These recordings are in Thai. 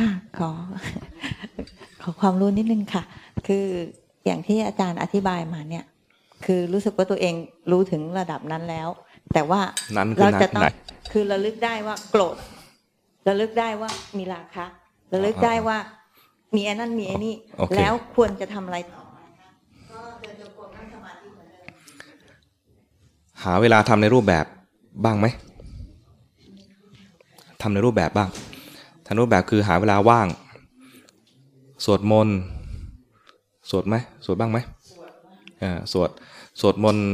ค่ะ ขอ ขอความรู้นิดนึงค่ะ คืออย่างที่อาจารย์อธิบายมาเนี่ย คือรู้สึกว่าตัวเองรู้ถึงระดับนั้นแล้ว แต่ว่านั้นคือเราจะต้องไหนคือระลึกได้ว่าโกรธระลึกได้ว่ามีราคะระลึกได้ว่ามีไอ้นั่นมีไอ้นี่โอเคแล้วควรจะทำอะไรต่อก็เดินจงกรมนั่งสมาธิเหมือนเดิมหาเวลาทำในรูปแบบบ้างไหมทำในรูปแบบบ้าง ทำในรูปแบบคือหาเวลาว่าง สวดมนต์สวดไหมสวดบ้างไหมสวดสวดมนต์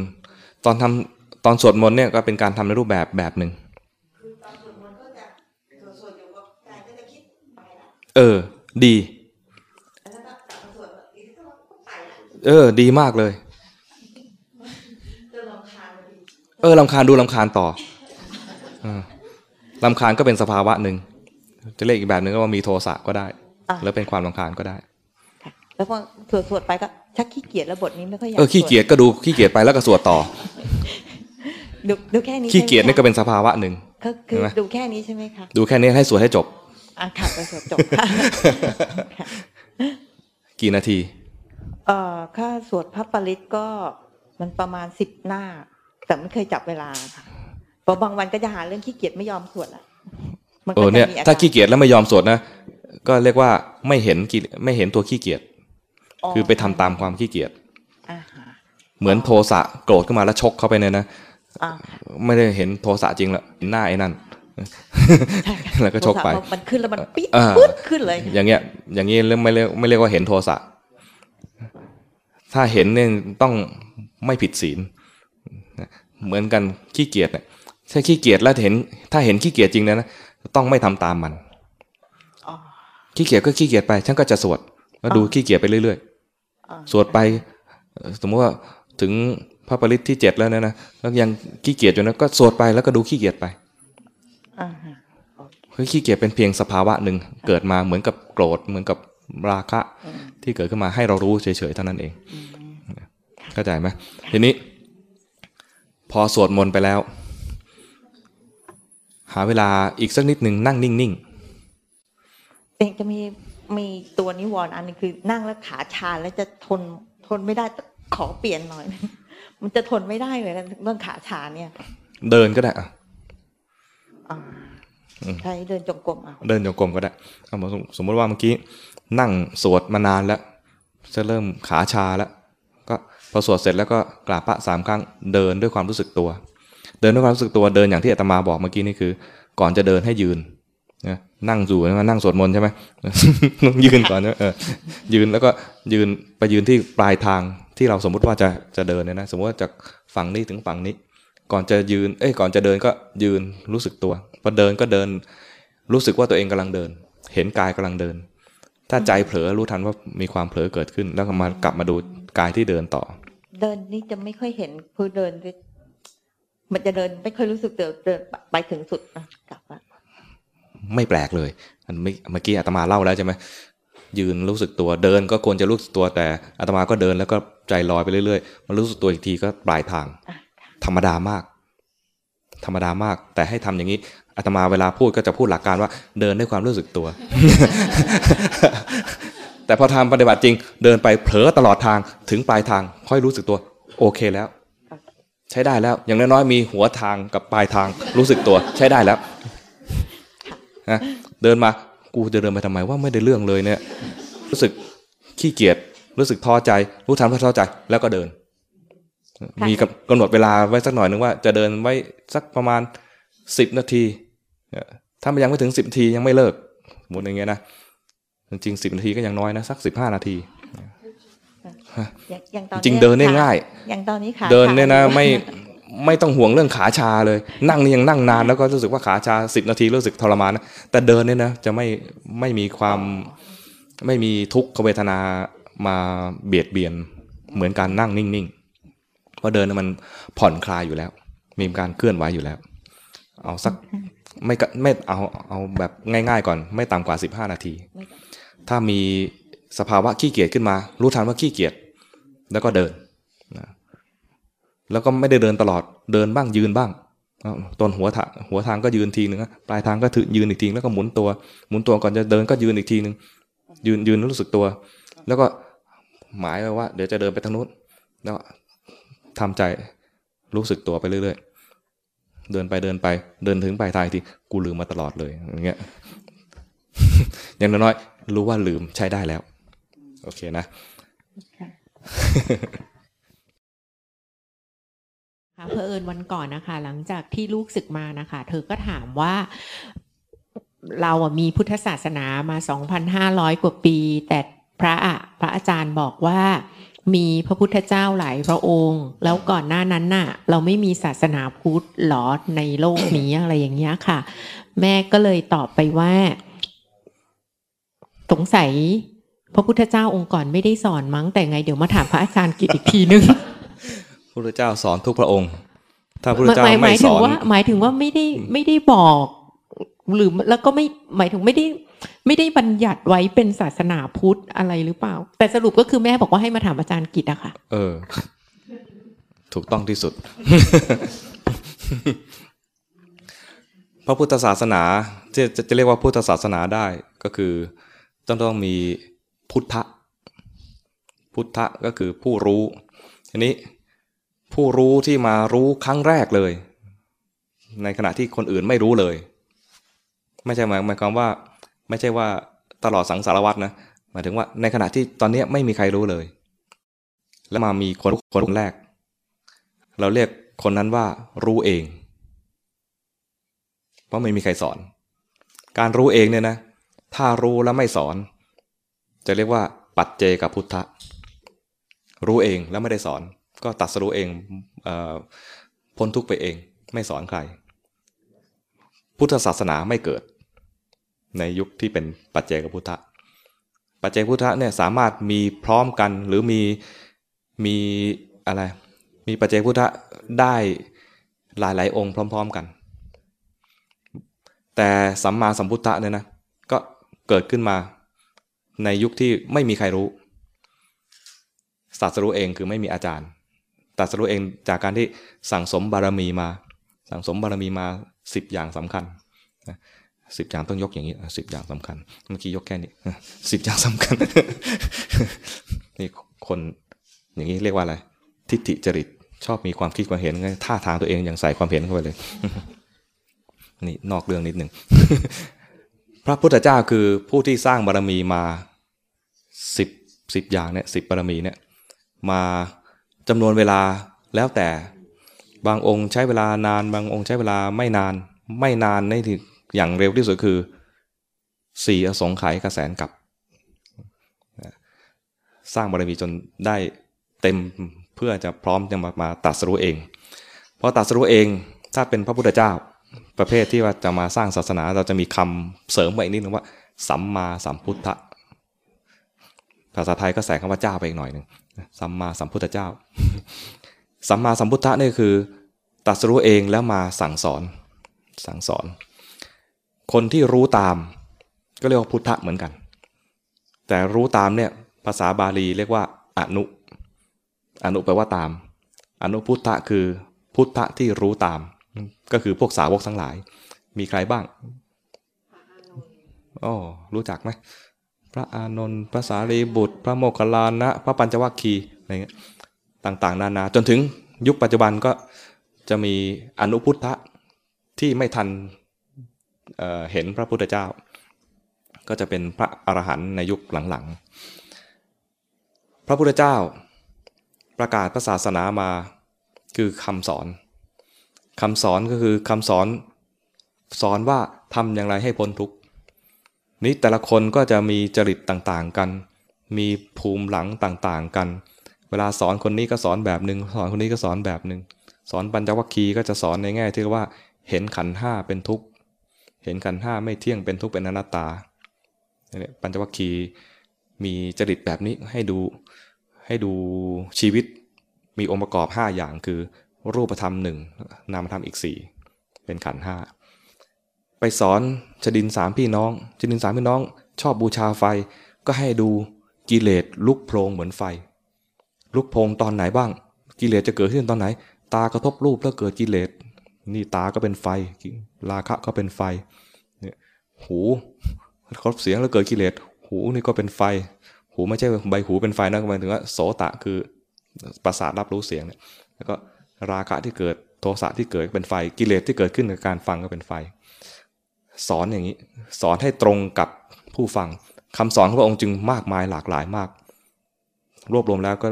ตอนทำตอนสวดมนต์เนี่ยก็เป็นการทำในรูปแบบแบบหนึ่งเออ ดี เออ ดีมากเลย เออลำคาญดูลำคาญต่อเออลำคาญก็เป็นสภาวะหนึ่ง จะเรียกอีกแบบหนึ่งก็ว่ามีโทสะก็ได้อะแล้วเป็นความลำคาญก็ได้ค่ะแล้วพอสวดสวดไปก็ชักขี้เกียจแล้วบทนี้ไม่ค่อยอยากเออขี้เกียจก็ดูขี้เกียจไปแล้วก็สวดต่อดูดูแค่นี้ขี้เกียจนี่ก็ใช่ไหมเป็นสภาวะหนึ่งคะก็คือเห็นไหมดูแค่นี้ใช่ไหมคะดูแค่นี้ให้สวดให้จบอะค่ะไปสวดจบค่ะค่ะกี่นาทีเอ่อค่าสวดพระปริตก็มันประมาณสิบหน้า แต่ไม่เคยจับเวลาค่ะเพราะบางวันก็จะหาเรื่องขี้เกียจไม่ยอมสวดละ มันเอก็อจะเนี่ยมีอรถ้าขี้เกียจแล้วไม่ยอมสวดนะก็เรียกว่าไม่เห็นกิไม่เห็นตัวขี้เกียจคือไปทำตามความขี้เกียจอ่าฮะเหมือนโทสะโกรธขึ้นมาแล้วชกเข้าไปเนี่ยนะอ่าค่ะไม่ได้เห็นโทสะจริงละเห็นหน้าไอ้นั่นใช่ค่ะแล้วก็ชกไปโทสะมันขึ้นแล้วมันปี๊ดอ่าปึ๊ดขึ้นเลย อย่างเงี้ย อย่างนี้เรียกไม่เรียกไม่เรียกว่าเห็นโทสะถ้าเห็นเนี่ยต้องไม่ผิดศีลเหมือนกันขี้เกียจเนี่ยถ้าขี้เกียจแล้วเห็น ถ้าเห็นขี้เกียจจริงนะนะ ต้องไม่ทำตามมันอ๋อขี้เกียจก็ขี้เกียจไป ฉันก็จะสวดแล้วดูขี้เกียจไปเรื่อยอ่าๆสวดไปเอ่อสมมติว่าถึงพระปริตที่เจ็ดแล้วเนี่ยนะแล้วยังขี้เกียจอยู่นะก็สวดไปแล้วก็ดูขี้เกียจไปอ่าฮะคือขี้เกียจเป็นเพียงสภาวะหนึ่งเกิดมาเหมือนกับโกรธเหมือนกับราคะอืมที่เกิดขึ้นมาให้เรารู้เฉยๆเท่านั้นเองอืมเข้าใจไหมทีนี้ พอสวดมนต์ไปแล้ว หาเวลาอีกสักนิดหนึ่งนั่งนิ่งเองจะมีมีตัวนิวรณ์อันหนึงคือ นั่งแล้วขาชาแล้วจะทนทนไม่ได้ขอเปลี่ยนหน่อย มันจะทนไม่ได้เลยนะเรื่องขาชาเนี่ยๆเดินก็ได้อะอ่าอืมใช้เดินจงกรมเอาเดินโยกลมก็ได้เอามาสมสมมติว่าเมื่อกี้ นั่งสวดมานานแล้ว จะเริ่มขาชาแล้ว ก็พอสวดเสร็จแล้วก็กราบพระสามครั้งเดินด้วยความรู้สึกตัว เดินด้วยความรู้สึกตัวเดินอย่างที่อาตมาบอกเมื่อกี้นี่คือ ก่อนจะเดินให้ยืนนะนั่งอยู่นะนั่งสวดมนต์ใช่ไหมต้องยืนก่อนนะเออยืนแล้วก็ยืนไปยืนที่ปลายทางที่เราสมมุติว่าจะจะเดินเนี่ยนะสมมติว่าจากฝั่งนี้ถึงฝั่งนี้ ก่อนจะยืน เอ้ยก่อนจะเดินก็ยืนรู้สึกตัวพอเดินก็เดิน รู้สึกว่าตัวเองกำลังเดิน เห็นกายกำลังเดิน ถ้าใจเผลอรู้ทันว่ามีความเผลอเกิดขึ้น แล้วก็มากลับมาดูกายที่เดินต่อ เดินนี่จะไม่ค่อยเห็นคือเดิน มันจะเดินไม่ค่อยรู้สึกเดินเดินไปถึงสุดนะกลับมาไม่แปลกเลยอันเมื่อเมื่อกี้อาตมาเล่าแล้วใช่ไหมยืนรู้สึกตัวเดินก็ควรจะรู้สึกตัวแต่อาตมาก็เดินแล้วก็ใจลอยไปเรื่อยๆมารู้สึกตัวอีกทีก็ปลายทางอะธรรมดามาก ธรรมดามาก แต่ให้ทำอย่างนี้อาตมาเวลาพูดก็จะพูดหลักการว่า เดินด้วยความรู้สึกตัว แต่พอทำปฏิบัติจริง เดินไปเผลอตลอดทางถึงปลายทาง ค่อยรู้สึกตัว โอเคแล้วใช้ได้แล้ว อย่างน้อยๆมีหัวทางกับปลายทางรู้สึกตัวใช้ได้แล้วนะเดินมากูจะเดินไปทำไมว่าไม่ได้เรื่องเลยเนี่ย รู้สึกขี้เกียจรู้สึกท้อใจ รู้ทันว่าท้อใจแล้วก็เดิน มีกำกำหนดเวลาไว้สักหน่อยนึงว่าจะเดินไว้สักประมาณสิบนาทีเอ่อถ้ามันยังไม่ถึงสิบนาทียังไม่เลิกสมมติอย่างเงี้ยนะจริงสิบนาทีก็ยังน้อยนะสักสิบห้านาที จริงเดินได้ง่ายอย่างตอนนี้ขาเดินเนี่ยนะขาไม่ไม่ต้องห่วงเรื่องขาชาเลย นั่งนี่ยังนั่งนานแล้วก็รู้สึกว่าขาชาสิบนาทีรู้สึกทรมานนะแต่เดินเนี่ยนะจะไม่ไม่มีความไม่มีทุกขเวทนามาเบียดเบียนเหมือนการนั่งนิ่งๆเพราะเดินน่ะมันผ่อนคลายอยู่แล้ว มีการเคลื่อนไหวอยู่แล้ว เอาสักไม่กะไม่เอาเอาแบบง่าย ๆ ก่อน ไม่ต่ำกว่าสิบห้านาทีไม่ถ้ามีสภาวะขี้เกียจขึ้นมา รู้ทันว่าขี้เกียจ แล้วก็เดินนะแล้วก็ไม่ได้เดินตลอดเดินบ้างยืนบ้างต้นหัวทางหัวทางก็ยืนทีหนึ่งปลายทางก็ถือยืนอีกทีแล้วก็หมุนตัว หมุนตัวก่อนจะเดินก็ยืนอีกทีหนึ่งยืนยืนแล้วรู้สึกตัว แล้วก็หมายไว้ว่า เดี๋ยวจะเดินไปทางนู้นแล้วทำใจรู้สึกตัวไปเรื่อยๆ เดินไปเดินไป เดินถึงปลายทางทีกูลืมมาตลอดเลยอย่างเงี้ยอย่างน้อยๆรู้ว่าลืมใช้ได้แล้ว โอเคนะ ค่ะเพอเอิญวันก่อนนะคะ หลังจากที่ลูกศึกมานะคะ เธอก็ถามว่าเราอะมีพุทธศาสนามา2,500กว่าปี แต่พระอะพระอาจารย์บอกว่ามีพระพุทธเจ้าหลายพระองค์ แล้วก่อนหน้านั้นน่ะ เราไม่มีศาสนาพุทธหรอในโลกนี้อะไรอย่างเงี้ยค่ะ แม่ก็เลยตอบไปว่า สงสัย พระพุทธเจ้าองค์ก่อนไม่ได้สอนมั้งแต่ไงเดี๋ยวมาถามพระอาจารย์กิตอีกทีนึงพระพุทธเจ้าสอนทุกพระองค์ ถ้าพระพุทธเจ้าหมายหไม่มายสถึงอนว่าหมายถึงว่าไม่ได้ไม่ได้บอกหรือแล้วก็ไม่หมายถึงไม่ได้ไม่ได้บัญญัติไว้เป็นศาสนาพุทธอะไรหรือเปล่า แต่สรุปก็คือแม่บอกว่าให้มาถามอาจารย์กิตอะค่ะ เออ ถูกต้องที่สุด พระพุทธศาสนาที่จะจะเรียกว่าพุทธศาสนาได้ก็คือต้องต้องมี พุทธะพุทธะก็คือผู้รู้ทีนี้ผู้รู้ที่มารู้ครั้งแรกเลย ในขณะที่คนอื่นไม่รู้เลย ไม่ใช่หมายหมายความว่าไม่ใช่ว่าตลอดสังสารวัตรนะหมายถึงว่าในขณะที่ตอนนี้ไม่มีใครรู้เลย แล้วมามีคนคนแรก เราเรียกคนนั้นว่ารู้เอง เพราะไม่มีใครสอน การรู้เองเนี่ยนะ ถ้ารู้แล้วไม่สอน จะเรียกว่าปัจเจกับพุทธะ รู้เองแล้วไม่ได้สอน ก็ตัดสรู้เองเอพ้นทุกไปเอง ไม่สอนใคร พุทธศาสนาไม่เกิด ในยุคที่เป็นปัจเจกพุทธะ ปัจเจกพุทธะเนี่ยสามารถมีพร้อมกันหรือมีมีอะไร มีปัจเจกพุทธะได้หลายหลายๆองค์พร้อม ๆกัน แต่สัมมาสัมพุทธะเนี่ยนะก็เกิดขึ้นมา ในยุคที่ไม่มีใครรู้ตรัสรู้เองคือไม่มีอาจารย์ตรัสรู้เองจากการที่สั่งสมบารมีมา สั่งสมบารมีมาสิบอย่างสำคัญสิบอย่างต้องยกอย่างนี้สิบอย่างสำคัญ เมื่อกี้ยกแค่นี้สิบอย่างสำคัญ นี่คนอย่างนี้เรียกว่าอะไร ทิฏฐิจริตชอบมีความคิดความเห็นท่าทางตัวเองอย่างใส่ความเห็นเข้าไปเลย นี่นอกเรื่องนิดหนึ่ง พระพุทธเจ้าคือผู้ที่สร้างบารมีมาสิบสิบอย่างเนี่ยสิบบารมีเนี่ยมาจำนวนเวลาแล้วแต่บางองค์ใช้เวลานาน บางองค์ใช้เวลาไม่นานไม่นานในที่อย่างเร็วที่สุดคือสี่อสงไขยกระแสนกับ สร้างบารมีจนได้เต็มเพื่อจะพร้อมจะมามาตรัสรู้เองเพราะตรัสรู้เองถ้าเป็นพระพุทธเจ้า ประเภทที่ว่าจะมาสร้างศาสนา เราจะมีคำเสริมไว้อีกนิดนึงว่า สัมมาสัมพุทธะภาษาไทยก็ใส่คำว่าเจ้าไปอีกหน่อยหนึ่งสัมมาสัมพุทธเจ้า สัมมาสัมพุทธะนี่คือตรัสรู้เองแล้วมาสั่งสอน สั่งสอน คนที่รู้ตาม ก็เรียกว่าพุทธะเหมือนกัน แต่รู้ตามเนี่ยภาษาบาลีเรียกว่าอนุ อนุแปลว่าตาม อนุพุทธะคือพุทธะที่รู้ตาม ก็คือพวกสาวกทั้งหลาย มีใครบ้างอ๋อรู้จักไหมพระอานนท์พระสารีบุตร พระโมคคัลลานะ พระปัญจวัคคีย์อะไรเงี้ยต่างๆ นานาจนถึงยุคปัจจุบันก็จะมีอนุพุทธะที่ไม่ทันเอ่อเห็นพระพุทธเจ้า ก็จะเป็นพระอรหันต์ในยุคหลังๆ พระพุทธเจ้าประกาศพระศาสนามาคือคำสอน คำสอนก็คือคำสอนสอนว่าทำอย่างไรให้พ้นทุกข์นี้แต่ละคนก็จะมีจริตต่างๆกัน มีภูมิหลังต่างๆกัน เวลาสอนคนนี้ก็สอนแบบหนึ่งสอนคนนี้ก็สอนแบบหนึ่งสอนปัญจวัคคีย์ก็จะสอนในแง่ที่ว่าเห็นขันห้าเป็นทุกข์เห็นขันห้าไม่เที่ยงเป็นทุกข์เป็นอนัตตาเนี่ยปัญจวัคคีย์มีจริตแบบนี้ให้ดูให้ดูชีวิตมีองค์ประกอบ 5 อย่างคือ รูปธรรมหนึ่งนามธรรมอีก4เป็นขันห้าไปสอนชดินสามพี่น้องชดินสามพี่น้อง ชอบบูชาไฟก็ให้ดูกิเลสลุกโพลงเหมือนไฟ ลุกโพลงตอนไหนบ้าง กิเลสจะเกิดขึ้นตอนไหน ตากระทบรูปแล้วเกิดกิเลสนี่ตาก็เป็นไฟราคะก็เป็นไฟเนี่ยหูเขาเสียงแล้วเกิดกิเลสหูนี่ก็เป็นไฟ หูไม่ใช่ใบหูเป็นไฟนะหมายถึงว่าโสตะคือประสาทรับรู้เสียงเนี่ยแล้วก็ ราคะที่เกิดโทสะที่เกิดเป็นไฟกิเลสที่เกิดขึ้นกับการฟังก็เป็นไฟ สอนอย่างนี้ สอนให้ตรงกับผู้ฟังคำสอนของพระองค์จึงมากมายหลากหลายมาก รวบรวมแล้วก็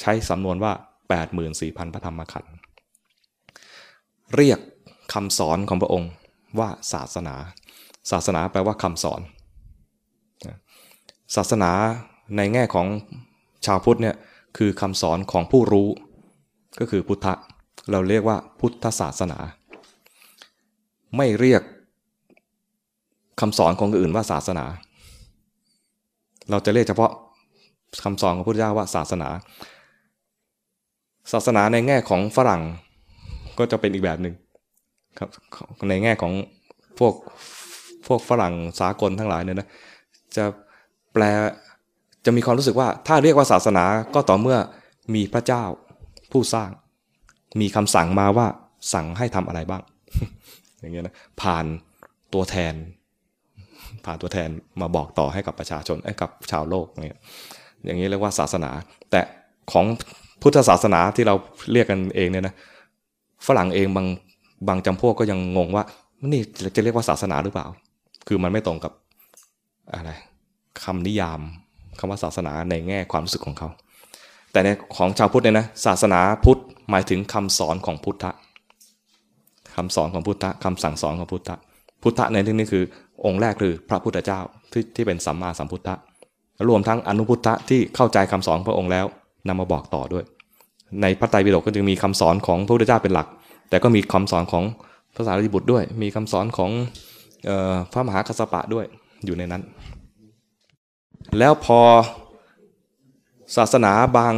ใช้สำนวนว่า 84,000 พระธรรมขันธ์เรียกคำสอนของพระองค์ว่าศาสนา ศาสนาแปลว่าคำสอน ศาสนาในแง่ของชาวพุทธเนี่ยคือคำสอนของผู้รู้ ก็คือพุทธะเราเรียกว่าพุทธศาสนา ไม่เรียกคำสอนของอื่นว่าศาสนา เราจะเรียกเฉพาะคำสอนของพระพุทธเจ้าว่าศาสนา ศาสนาในแง่ของฝรั่งก็จะเป็นอีกแบบหนึ่งครับในแง่ของพวกพวกฝรั่งสากลทั้งหลายเนี่ยนะจะแปลจะมีความรู้สึกว่าถ้าเรียกว่าศาสนาก็ต่อเมื่อมีพระเจ้า ผู้สร้าง มีคำสั่งมาว่าสั่งให้ทำอะไรบ้าง อย่างเงี้ยนะผ่านตัวแทน ผ่านตัวแทนมาบอกต่อให้กับประชาชนให้กับชาวโลกเนี่ยอย่างนี้เรียกว่าศาสนา แต่ของพุทธศาสนาที่เราเรียกกันเองเนี่ยนะฝรั่งเองบางบางจำพวกก็ยังงงว่านี่จะเรียกว่าศาสนาหรือเปล่า คือมันไม่ตรงกับอะไรคำนิยามคำว่าศาสนาในแง่ความรู้สึกของเขา แต่ในของชาวพุทธเนี่ยนะศาสนาพุทธหมายถึงคำสอนของพุทธะคำสอนของพุทธะคำสั่งสอนของพุทธะพุทธะในที่นี้คือ องค์แรกคือพระพุทธเจ้าที่ที่เป็นสัมมาสัมพุทธะรวมทั้งอนุพุทธะที่เข้าใจคำสอนพระองค์แล้วนำมาบอกต่อด้วย ในพระไตรปิฎกก็จะมีคำสอนของพระพุทธเจ้าเป็นหลัก แต่ก็มีคำสอนของพระสารีบุตรด้วย มีคำสอนของออพระมหากัสสปะด้วยอยู่ในนั้น แล้วพอ ศาสนาบาง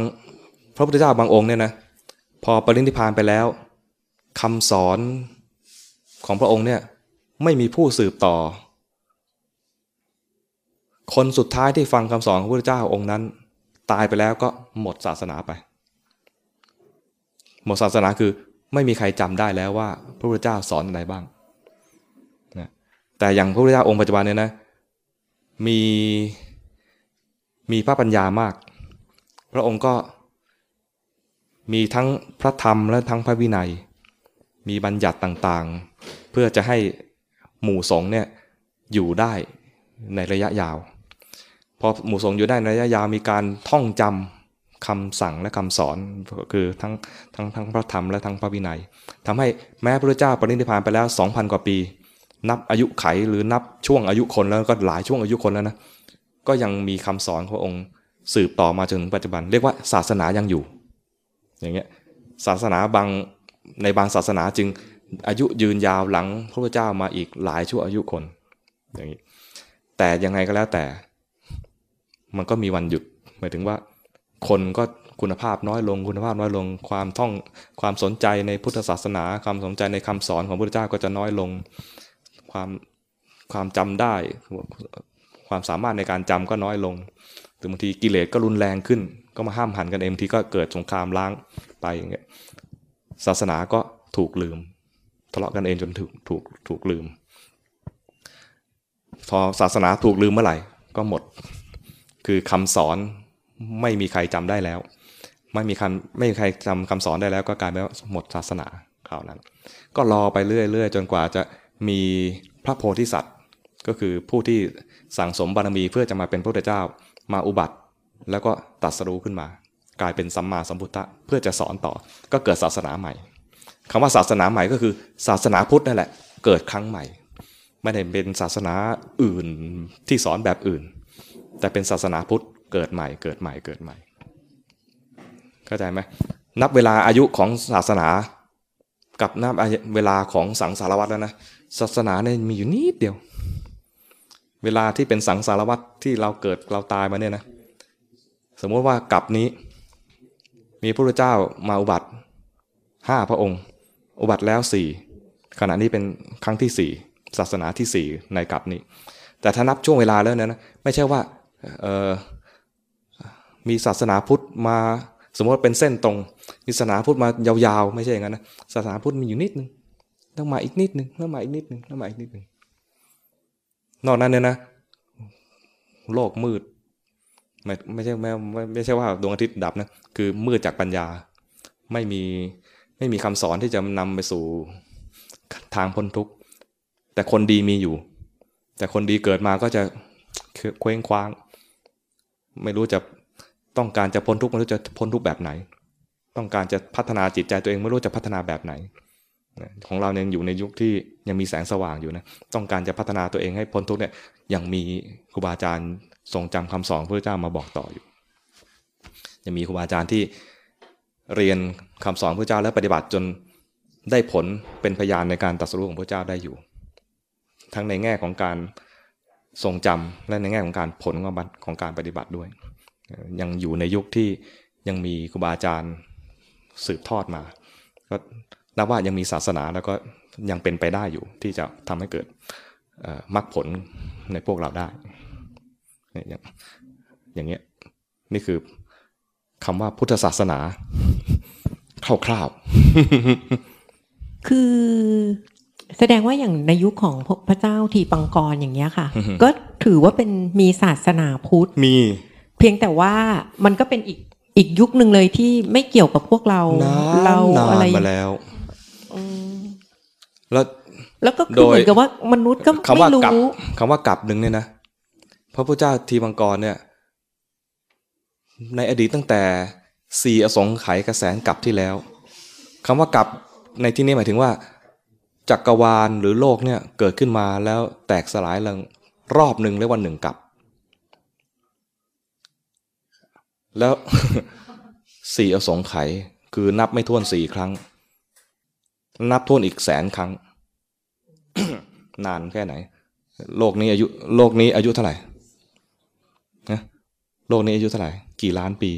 พระพุทธเจ้าบางองค์เนี่ยนะพอปรินิพานไปแล้วคำสอนของพระองค์เนี่ยไม่มีผู้สืบต่อ คนสุดท้ายที่ฟังคำสอนของพระพุทธเจ้าองค์นั้น ตายไปแล้วก็หมดศาสนาไป หมดศาสนาคือไม่มีใครจำได้แล้วว่า พระพุทธเจ้าสอนอะไรบ้างนะแต่อย่างพระพุทธเจ้าองค์ปัจจุบันเนี่ยนะมีมีพระปัญญามาก พระองค์ก็มีทั้งพระธรรมและทั้งพระวินัย มีบัญญัติต่างๆ เพื่อจะให้หมู่สงฆ์เนี่ยอยู่ได้ในระยะยาว พอหมู่สงฆ์อยู่ได้ในระยะยาวมีการท่องจำคำสั่งและคำสอนคือทั้งทั้งทั้งพระธรรมและทั้งพระวินัยทำให้แม้พระเจ้าปรินิพพานไปแล้ว 2,000 กว่าปี นับอายุไขหรือนับช่วงอายุคนแล้วก็หลายช่วงอายุคนแล้วนะก็ยังมีคำสอนของพระองค์ สืบต่อมาจนถึงปัจจุบัน เรียกว่าศาสนายังอยู่ อย่างเงี้ยศาสนาบางในบางศาสนาจึงอายุยืนยาวหลังพระพุทธเจ้ามาอีกหลายชั่วอายุคนอย่างนี้แต่ยังไงก็แล้วแต่ มันก็มีวันหยุดหมายถึงว่า คนก็คุณภาพน้อยลง คุณภาพน้อยลง ความท่องความสนใจในพุทธศาสนา ความสนใจในคำสอนของพระพุทธเจ้าก็จะน้อยลง ความความจำได้ ความสามารถในการจำก็น้อยลงถึงบางทีกิเลสก็รุนแรงขึ้น ก็มาห้ามหันกันเองบางทีก็เกิดสงครามล้างไปอย่างเงี้ยศาสนาก็ถูกลืมทะเลาะกันเองจนถูกถูกถูกลืมพอศาสนาถูกลืมเมื่อไหร่ก็หมด คือคำสอนไม่มีใครจำได้แล้ว ไม่มีคำไม่มีใครจำคำสอนได้แล้ว ก็กลายเป็นว่าหมดศาสนาคราวนั้น ก็รอไปเรื่อยๆจนกว่าจะมีพระโพธิสัตว์ ก็คือผู้ที่ สั่งสมบารมีเพื่อจะมาเป็นพระพุทธเจ้า มาอุบัติ แล้วก็ตัดสรู้ขึ้นมา กลายเป็นสัมมาสัมพุทธะเพื่อจะสอนต่อ ก็เกิดศาสนาใหม่คำว่าศาสนาใหม่ก็คือ ศาสนาพุทธนั่นแหละ เกิดครั้งใหม่ ไม่ได้เป็นศาสนาอื่นที่สอนแบบอื่น แต่เป็นศาสนาพุทธเกิดใหม่ เกิดใหม่เกิดใหม่ เข้าใจไหมนับเวลาอายุของศาสนากับนับเวลาของสังสารวัตรแล้วนะศาสนาเนี่ยมีอยู่นิดเดียว เวลาที่เป็นสังสารวัตรที่เราเกิดเราตายมาเนี่ยนะ สมมติว่ากับนี้ มีพระพุทธเจ้ามาอุบัติห้าพระองค์ อุบัติแล้วสี่ขณะนี้เป็นครั้งที่สี่ศาสนาที่สี่ในกับนี้ แต่ถ้านับช่วงเวลาแล้วเนี่ยนะไม่ใช่ว่ามีศาสนาพุทธมาสมมติเป็นเส้นตรงมีศาสนาพุทธมายาวๆ ไม่ใช่อย่างนั้นนะศาสนาพุทธมีอยู่นิดนึงต้องมาอีกนิดนึงต้องมาอีกนิดนึงต้องมาอีกนิดนึง นอกนั้นเนี่ยนะ โลกมืด ไม่ไม่ใช่ไม่ไม่ไม่ใช่ว่าดวงอาทิตย์ดับนะคือมืดจากปัญญา ไม่มีไม่มีคำสอนที่จะนำไปสู่ทางพ้นทุกข์แต่คนดีมีอยู่ แต่คนดีเกิดมาก็จะเคว้งคว้าง ไม่รู้จะต้องการจะพ้นทุกข์ไม่รู้จะพ้นทุกข์แบบไหน ต้องการจะพัฒนาจิตใจตัวเองไม่รู้จะพัฒนาแบบไหน ของเรายังอยู่ในยุคที่ยังมีแสงสว่างอยู่นะต้องการจะพัฒนาตัวเองให้พ้นทุกข์เนี่ยยังมีครูบาอาจารย์ทรงจำคำสอนพระเจ้ามาบอกต่ออยู่ยังมีครูบาอาจารย์ที่เรียนคำสอนพระเจ้าและปฏิบัติจนได้ผลเป็นพยานในการตรัสรู้ของพระเจ้าได้อยู่ ทั้งในแง่ของการทรงจำและในแง่ของการผลของการปฏิบัติด้วย ยังอยู่ในยุคที่ยังมีครูบาอาจารย์สืบทอดมา ก็ นับว่ายังมีศาสนาแล้วก็ยังเป็นไปได้อยู่ที่จะทำให้เกิดมรรคผลในพวกเราได้ อย่างอย่างเงี้ยนี่คือคำว่าพุทธศาสนาคร่าวๆ คือแสดงว่าอย่างในยุคของพระเจ้าทีปังกรอย่างเงี้ยค่ะ ก็ถือว่าเป็นมีศาสนาพุทธ มี เพียงแต่ว่ามันก็เป็นอีกอีกยุคหนึ่งเลยที่ไม่เกี่ยวกับพวกเราเราอะไรมาแล้ว แล้วแล้วก็คือเหมือนกับว่ามนุษย์ก็ไม่รู้คำว่ากลับหนึ่งเนี่ยนะพระพุทธเจ้าทีบังกรเนี่ย ในอดีตตั้งแต่สี่อสงไขยกระแสนกลับที่แล้วคำว่ากลับในที่นี้หมายถึงว่า จักรวาลหรือโลกเนี่ยเกิดขึ้นมาแล้วแตกสลายลงรอบหนึ่งหรือวันหนึ่งกลับ แล้วสี่อสงไขยคือนับไม่ถ้วนสี่ครั้ง นับถ้วนอีกแสนครั้ง นานแค่ไหน โลกนี้อายุโลกนี้อายุเท่าไหร่นะโลกนี้อายุเท่าไหร่ กี่ล้านปี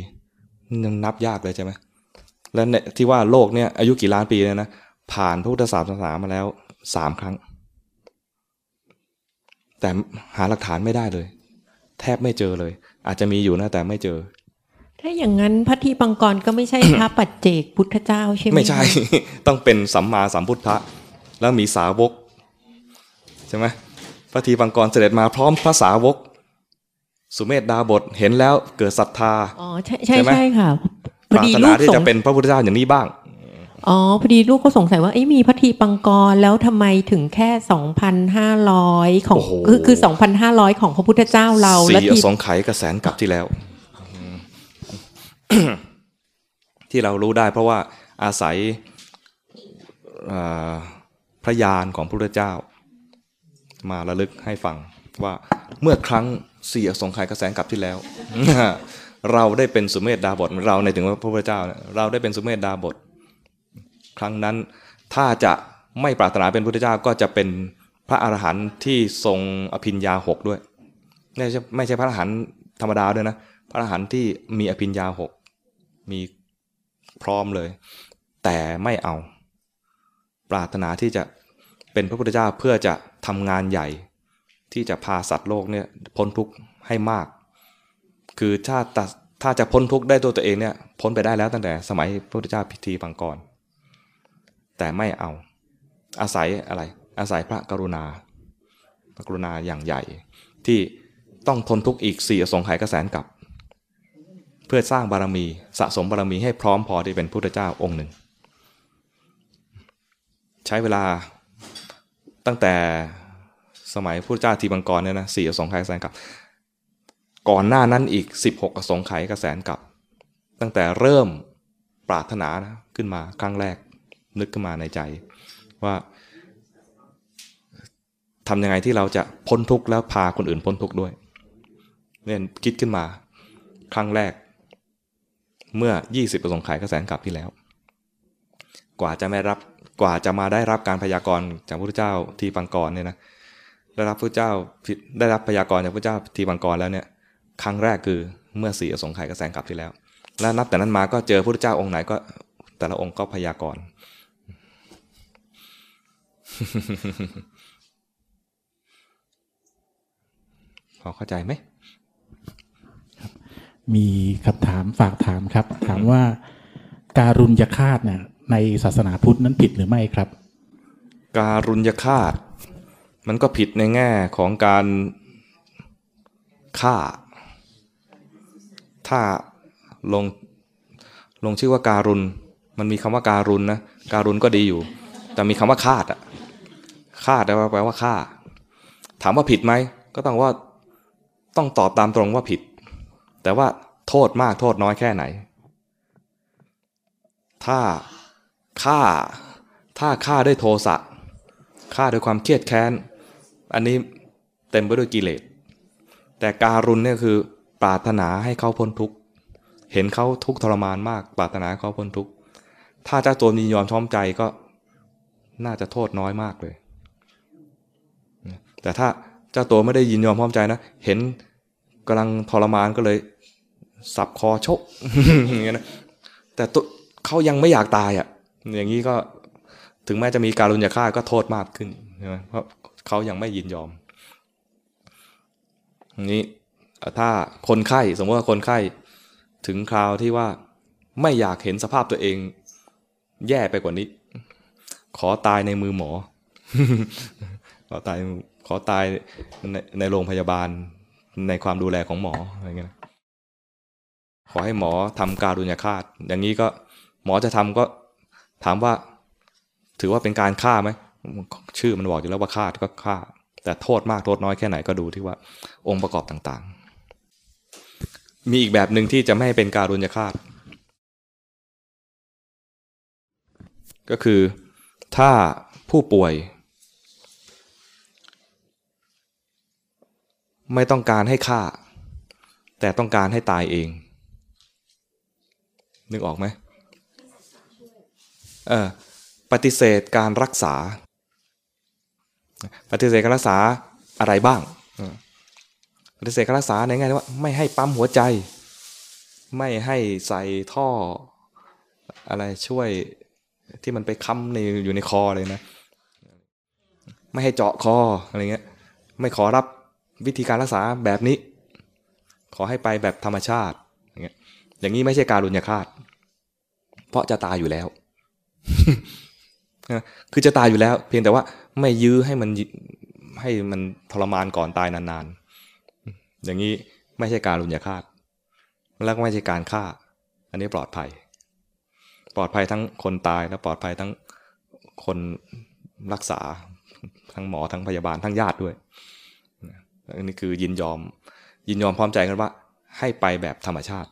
ยังนับยากเลยใช่ไหมแล้วเนี่ยที่ว่าโลกเนี่ยอายุกี่ล้านปีเนี่ยนะผ่านพระพุทธศาสนามาแล้วสามครั้ง แต่หาหลักฐานไม่ได้เลย แทบไม่เจอเลย อาจจะมีอยู่นะแต่ไม่เจอ ถ้าอย่างนั้นพระทีปังกรก็ไม่ใช่พระปัจเจกพุทธเจ้าใช่ไหมไม่ใช่ ต้องเป็นสัมมาสัมพุทธะแล้วมีสาวกใช่ไหมพระทีปังกรเสด็จมาพร้อมพระสาวก สุเมธดาบทเห็นแล้วเกิดศรัทธาอ๋อใช่ใช่ใช่ค่ะปรารถนาที่จะเป็นพระพุทธเจ้าอย่างนี้บ้างอ๋อพอดีลูกก็สงสัยว่าไอ้มีพระทีปังกรแล้วทำไมถึงแค่สองพันห้าร้อยของคือคือสองพันห้าร้อยของพระพุทธเจ้าเราแล้วที่สองไขกระแสนกลับที่แล้ว ที่เรารู้ได้ เพราะว่าอาศัยพระญาณของพระพุทธเจ้า มาระลึกให้ฟังว่าเมื่อครั้งสี่อสงไขยกระแสกลับที่แล้ว เราได้เป็นสุเมธดาบทเราในถึงว่าพระพุทธเจ้า เราได้เป็นสุเมธดาบท ครั้งนั้นถ้าจะไม่ปรารถนาเป็นพุทธเจ้าก็จะเป็นพระอรหันต์ที่ทรงอภิญญาหกด้วยไม่ใช่ไม่ใช่พระอรหันต์ธรรมดาด้วยนะ พระอรหันต์ที่มีอภิญญาหก มีพร้อมเลย แต่ไม่เอา ปรารถนาที่จะเป็นพระพุทธเจ้าเพื่อจะทำงานใหญ่ ที่จะพาสัตว์โลกเนี่ยพ้นทุกข์ให้มาก คือถ้าถ้าจะพ้นทุกข์ได้ตัวตัวเองเนี่ยพ้นไปได้แล้วตั้งแต่สมัยพระพุทธเจ้าพิธีปังกร แต่ไม่เอา อาศัยอะไร อาศัยพระกรุณา พระกรุณาอย่างใหญ่ ที่ต้องทนทุกข์อีกสี่สงไขยกระแสนกับ เพื่อสร้างบารมีสะสมบารมีให้พร้อมพอที่เป็นพุทธเจ้าองค์หนึ่ง ใช้เวลาตั้งแต่สมัยพุทธเจ้าทีบังกรเนี่ยนะสี่อสงไขยกระแสนกับ ก่อนหน้านั้นอีกสิบหกอสงไขยกระแสนกับ ตั้งแต่เริ่มปรารถนานะขึ้นมาครั้งแรกนึกขึ้นมาในใจว่าทำยังไงที่เราจะพ้นทุกข์แล้วพาคนอื่นพ้นทุกข์ด้วยเนี่ยคิดขึ้นมา ครั้งแรก เมื่อ 20 ประสงค์ขายกระแสกลับที่แล้ว กว่าจะไม่รับกว่าจะมาได้รับการพยากรณ์จากพระพุทธเจ้าทีปังกรเนี่ยนะได้รับพระเจ้าได้รับพยากรณ์จากพระเจ้าทีบังกรแล้วเนี่ยครั้งแรกคือเมื่อสี่อสงไขยกระแสกลับที่แล้ว แล้วนับแต่นั้นมาก็เจอพระเจ้าองค์ไหนก็แต่ละองค์ก็พยากรณ์พอเข้าใจไหม มีคำถามฝากถามครับ ถามว่าการุญยฆาตเนี่ยในศาสนาพุทธนั้นผิดหรือไม่ครับ การุญยฆาต มันก็ผิดในแง่ของการฆ่า ถ้าลงลงชื่อว่าการุณ มันมีคำว่าการุณนะการุณก็ดีอยู่ แต่มีคำว่าฆาตอะฆาตแปลว่าแปลว่าฆ่า ถามว่าผิดไหมก็ต้องว่าต้องตอบตามตรงว่าผิด แต่ว่าโทษมากโทษน้อยแค่ไหน ถ้าฆ่าถ้าฆ่าด้วยโทสะฆ่าด้วยความเครียดแค้น อันนี้เต็มไปด้วยกิเลส แต่การุณเนี่ยคือปรารถนาให้เขาพ้นทุกข์ เห็นเขาทุกข์ทรมานมาก ปรารถนาเขาพ้นทุกข์ ถ้าเจ้าตัวมียอมช้อมใจก็น่าจะโทษน้อยมากเลย แต่ถ้าเจ้าตัวไม่ได้ยินยอมพร้อมใจนะ เห็น กำลังทรมานก็เลย สับคอชกอย่างเงี้ยนะแต่ตัวเขายังไม่อยากตายอะ อย่างนี้ก็ถึงแม้จะมีการุญยฆ่าก็โทษมากขึ้นใช่ไหมเพราะเขายังไม่ยินยอมนี้ถ้าคนไข้สมมติว่าคนไข้ถึงคราวที่ว่าไม่อยากเห็นสภาพตัวเอง แย่ไปกว่านี้ ขอตายในมือหมอ ขอตายขอตายในในโรงพยาบาล ในความดูแลของหมออะไรเงี้ยขอให้หมอทำการุญยฆาต อย่างนี้ก็หมอจะทำก็ถามว่า ถือว่าเป็นการฆ่าไหมชื่อมันบอกอยู่แล้วว่าฆ่าก็ฆ่า แต่โทษมากโทษน้อยแค่ไหนก็ดูที่ว่าองค์ประกอบต่างๆ มีอีกแบบหนึ่งที่จะไม่ให้เป็นการุญยฆาต ก็คือถ้าผู้ป่วย ไม่ต้องการให้ฆ่า แต่ต้องการให้ตายเอง นึกออกไหมเออปฏิเสธการรักษา ปฏิเสธการรักษาอะไรบ้างปฏิเสธการรักษาในแง่ที่ว่า ไม่ให้ปั๊มหัวใจ ไม่ให้ใส่ท่ออะไรช่วยที่มันไปค้ำในอยู่ในคอเลยนะ ไม่ให้เจาะคออะไรเงี้ย ไม่ขอรับ วิธีการรักษาแบบนี้ ขอให้ไปแบบธรรมชาติ อย่างเงี้ยอย่างนี้ไม่ใช่การุญยฆาต เพราะจะตายอยู่แล้ว คือจะตายอยู่แล้ว เพียงแต่ว่าไม่ยื้อให้มันให้มันทรมานก่อนตายนานๆ อย่างนี้ไม่ใช่การรุญยฆาต แล้วก็ไม่ใช่การฆ่า อันนี้ปลอดภัย ปลอดภัยทั้งคนตายและปลอดภัยทั้งคนรักษา ทั้งหมอทั้งพยาบาลทั้งญาติด้วย อันนี้คือยินยอม ยินยอมพร้อมใจกันว่า ให้ไปแบบธรรมชาติ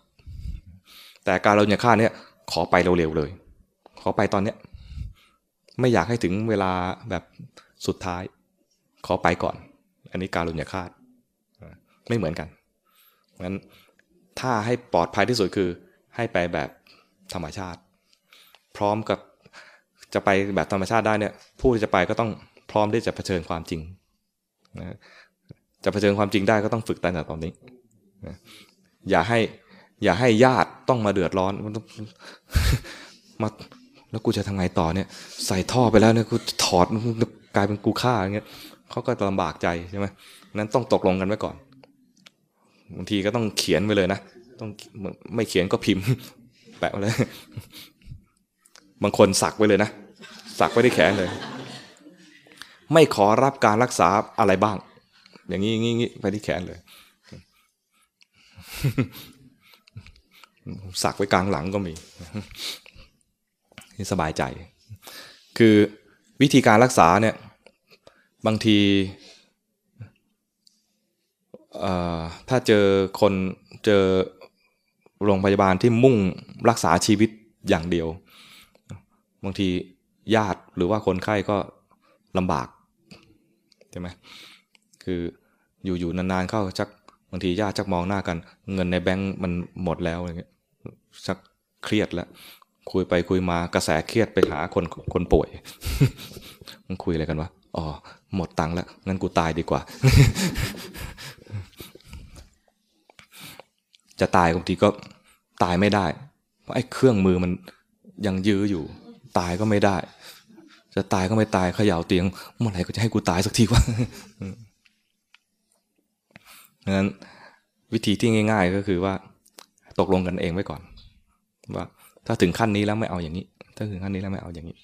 แต่การเรุญยฆาเนี่ยขอไปเร็วๆเลย ขอไปตอนเนี้ยไม่อยากให้ถึงเวลาแบบสุดท้าย ขอไปก่อน อันนี้การลุญยฆาตไม่เหมือนกันงั้นถ้าให้ปลอดภัยที่สุดคือ ให้ไปแบบธรรมชาติ พร้อมกับจะไปแบบธรรมชาติได้เนี่ยผู้ที่จะไปก็ต้องพร้อมที่จะเผชิญความจริงนะ จะเผชิญความจริงได้ก็ต้องฝึกตั้งแต่ตอนนี้ อย่าให้ อย่าให้ญาติต้องมาเดือดร้อนมาแล้วกูจะทำไงต่อเนี่ย ใส่ท่อไปแล้วเนี่ยกูถอดกลายเป็นกูฆ่าอย่างเงี้ยเขาก็ลำบากใจใช่ไหมนั้นต้องตกลงกันไว้ก่อนบางทีก็ต้องเขียนไว้เลยนะต้องไม่เขียนก็พิมพ์ แปะไว้เลย บางคนสักไว้เลยนะสักไว้ที่แขนเลย ไม่ขอรับการรักษาอะไรบ้าง อย่างนี้งี้งี้ไปที่แขนเลย สักไว้กลางหลังก็มีนี่สบายใจ คือวิธีการรักษาเนี่ย บางทีถ้าเจอคนเจอโรงพยาบาลที่มุ่งรักษาชีวิตอย่างเดียว บางทีญาติหรือว่าคนไข้ก็ลำบากใช่ไหม คืออยู่ๆนานๆเข้าชักบางทีญาติชักมองหน้ากัน เงินในแบงก์มันหมดแล้วอะไรเงี้ยชักเครียดแล้ว คุยไปคุยมากระแสเครียดไปหาคนคนป่วย มันคุยอะไรกันวะอ๋อหมดตังค์แล้วงั้นกูตายดีกว่า จะตายบางทีก็ตายไม่ได้ เพราะไอ้เครื่องมือมันยังยื้ออยู่ ตายก็ไม่ได้ จะตายก็ไม่ตายเขย่าเตียงเมื่อไหร่ก็จะให้กูตายสักทีวะ ดังนั้นวิธีที่ง่าย ๆ ก็คือว่าตกลงกันเองไว้ก่อน ว่าถ้าถึงขั้นนี้แล้วไม่เอาอย่างนี้ ถ้าถึงขั้นนี้แล้วไม่เอาอย่างนี้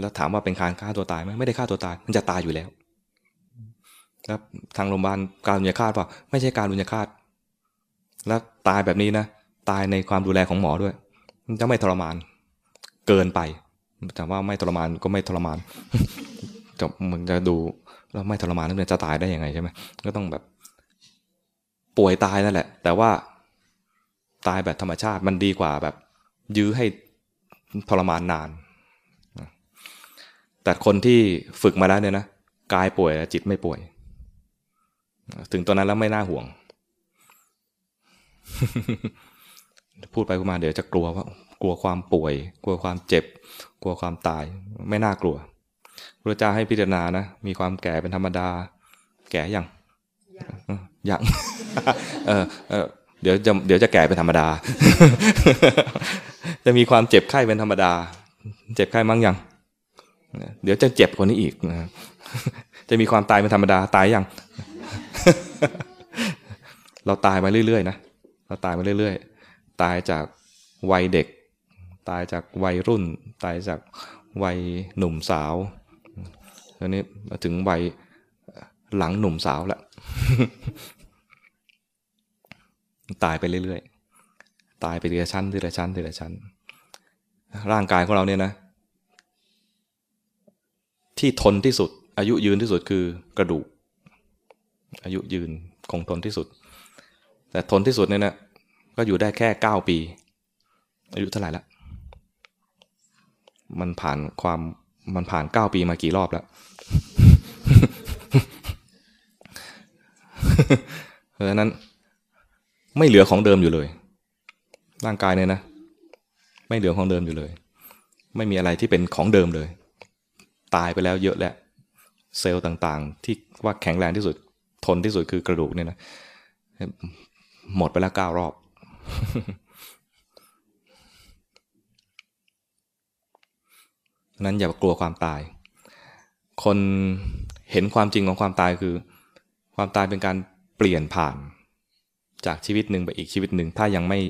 แล้วถามว่าเป็นการฆ่าตัวตายไหมไม่ได้ฆ่าตัวตาย มันจะตายอยู่แล้วแล้วทางโรงพยาบาลการุญยฆาตเปล่าไม่ใช่การุญยฆาต แล้วตายแบบนี้นะ ตายในความดูแลของหมอด้วย มันจะไม่ทรมาน เกินไปแต่ว่าไม่ทรมานก็ไม่ทรมานจะมันจะดู แล้วไม่ทรมานแล้วมันจะตายได้ยังไงใช่ไหมก็ต้องแบบ ป่วยตายนั่นแหละ แต่ว่าตายแบบธรรมชาติมันดีกว่าแบบ ยื้อให้ทรมานนาน แต่คนที่ฝึกมาแล้วเนี่ยนะกายป่วยจิตไม่ป่วย ถึงตอนนั้นแล้วไม่น่าห่วง พูดไปพูดมาเดี๋ยวจะกลัวว่ากลัวความป่วย กลัวความเจ็บ กลัวความตาย ไม่น่ากลัว พระเจ้าให้พิจารณานะ มีความแก่เป็นธรรมดา แก่ยังยังเออเออเดี๋ยวจะเดี๋ยวจะแก่เป็นธรรมดา จะมีความเจ็บไข้เป็นธรรมดา เจ็บไข้มั้งยัง เดี๋ยวจะเจ็บกว่านี้อีกนะจะมีความตายเป็นธรรมดาตายยัง เราตายมาเรื่อยๆนะ เราตายมาเรื่อย ๆ ตายจากวัยเด็ก ตายจากวัยรุ่น ตายจากวัยหนุ่มสาว ตอนนี้มาถึงวัยหลังหนุ่มสาวแล้วตายไปเรื่อยๆ ตายไปทีละชั้นทีละชั้นทีละชั้น ร่างกายของเราเนี่ยนะ ที่ทนที่สุด อายุยืนที่สุดคือกระดูก อายุยืนคงทนที่สุด แต่ทนที่สุดเนี่ยนะก็อยู่ได้แค่เก้าปี อายุเท่าไหร่ละมันผ่านความมันผ่านเก้าปีมากี่รอบแล้ว เพราะฉะนั้น ไม่เหลือของเดิมอยู่เลย ร่างกายเนี่ยนะ ไม่เหลือของเดิมอยู่เลย ไม่มีอะไรที่เป็นของเดิมเลย ตายไปแล้วเยอะแล้วเซลล์ต่างๆ ที่ว่าแข็งแรงที่สุด ทนที่สุดคือกระดูกเนี่ยนะ หมดไปแล้วเก้ารอบ นั้นอย่ากลัวความตาย คน เห็นความจริงของความตายคือ ความตายเป็นการเปลี่ยนผ่าน จากชีวิตหนึ่งไปอีกชีวิตหนึ่ง ถ้ายังไม่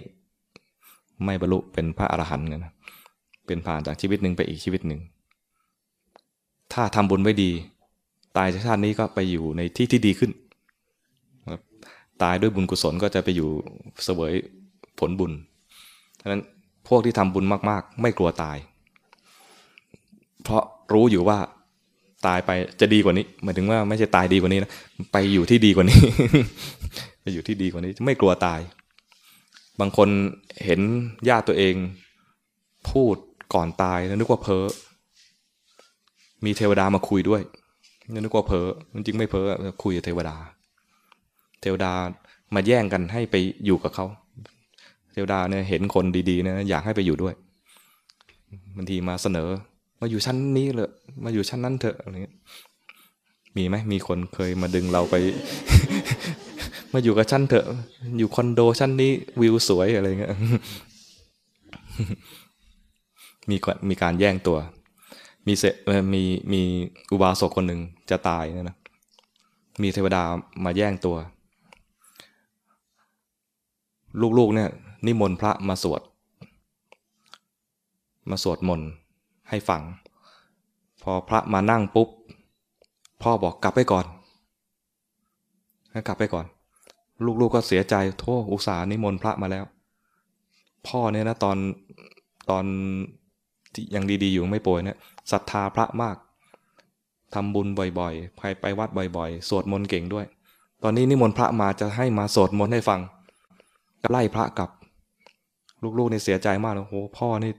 ไม่บรรลุเป็นพระอรหันต์นะเป็นผ่านจากชีวิตหนึ่งไปอีกชีวิตหนึ่ง ถ้าทำบุญไว้ดี ตายชาตินี้ก็ไปอยู่ในที่ที่ดีขึ้น ตายด้วยบุญกุศลก็จะไปอยู่เสวยผลบุญฉะนั้นพวกที่ทำบุญมาก ๆ ไม่กลัวตาย เพราะรู้อยู่ว่า ตายไปจะดีกว่านี้หมายถึงว่าไม่ใช่ตายดีกว่านี้นะไปอยู่ที่ดีกว่านี้ ไปอยู่ที่ดีกว่านี้ ไม่กลัวตาย บางคนเห็นญาติตัวเอง พูดก่อนตายแล้วนึกว่าเพ้อมีเทวดามาคุยด้วยนึกว่าเพ้อจริงไม่เพ้อคุยกับเทวดา เทวดามาแย่งกันให้ไปอยู่กับเขาเทวดาเนี่ยเห็นคนดีๆนี่ยอยากให้ไปอยู่ด้วยบางทีมาเสนอมาอยู่ชั้นนี้เลย มาอยู่ชั้นนั้นเถอะอะไรเงี้ยมีไหมมีคนเคยมาดึงเราไป มาอยู่กับชั้นเถอะ อยู่คอนโดชั้นนี้วิวสวยอะไรเงี้ยมีมีการแย่งตัว มีเสมีมีอุบาสกคนหนึ่งจะตายเนี่ยนะมีเทวดามาแย่งตัว ลูกๆเนี่ย นิมนต์พระมาสวด มาสวดมนต์ให้ฟัง พอพระมานั่งปุ๊บ พ่อบอกกลับไปก่อนให้กลับไปก่อน ลูกๆก็เสียใจโทษอุตส่าห์นิมนต์พระมาแล้ว พ่อเนี่ยนะตอนตอนที่ยังดีๆอยู่ไม่ป่วยเนี่ยศรัทธาพระมากทำบุญบ่อยๆไปไปวัดบ่อยๆ สวดมนต์เก่งด้วย ตอนนี้นิมนต์พระมาจะให้มาสวดมนต์ให้ฟังก็ไล่พระกลับ ลูกๆเนี่ยเสียใจมากเลยโอ้พ่อนี่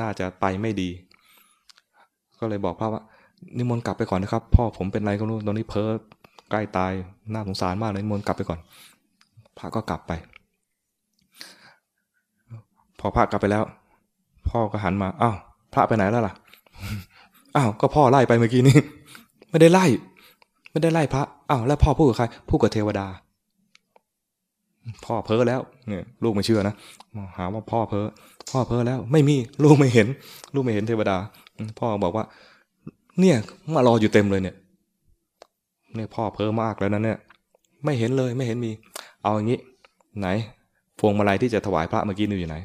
น่าจะไปไม่ดี ก็เลยบอกพระว่า นิมนต์กลับไปก่อนนะครับ พ่อผมเป็นไรก็รู้ตอนนี้เพ้อใกล้ตายน่าสงสารมากเลยนิมนต์กลับไปก่อน พระก็กลับไป พอพระกลับไปแล้ว พ่อก็หันมาอ้าวพระไปไหนแล้วล่ะอ้าวก็พ่อไล่ไปเมื่อกี้นี้ ไม่ได้ไล่ ไม่ได้ไล่พระอ้าวแล้วพ่อพูดกับใครพูดกับเทวดา พ่อเพ้อแล้วเนี่ยลูกไม่เชื่อนะหาว่าพ่อเพ้อพ่อเพ้อแล้ว ไม่มีลูกไม่เห็น ลูกไม่เห็นเทวดา พ่อบอกว่า เนี่ยมารออยู่เต็มเลยเนี่ย เนี่ยพ่อเพ้อมากแล้วนะเนี่ย ไม่เห็นเลยไม่เห็นมี เอาอย่างนี้ ไหน พวงมาลัยที่จะถวายพระเมื่อกี้นี่อยู่ไหน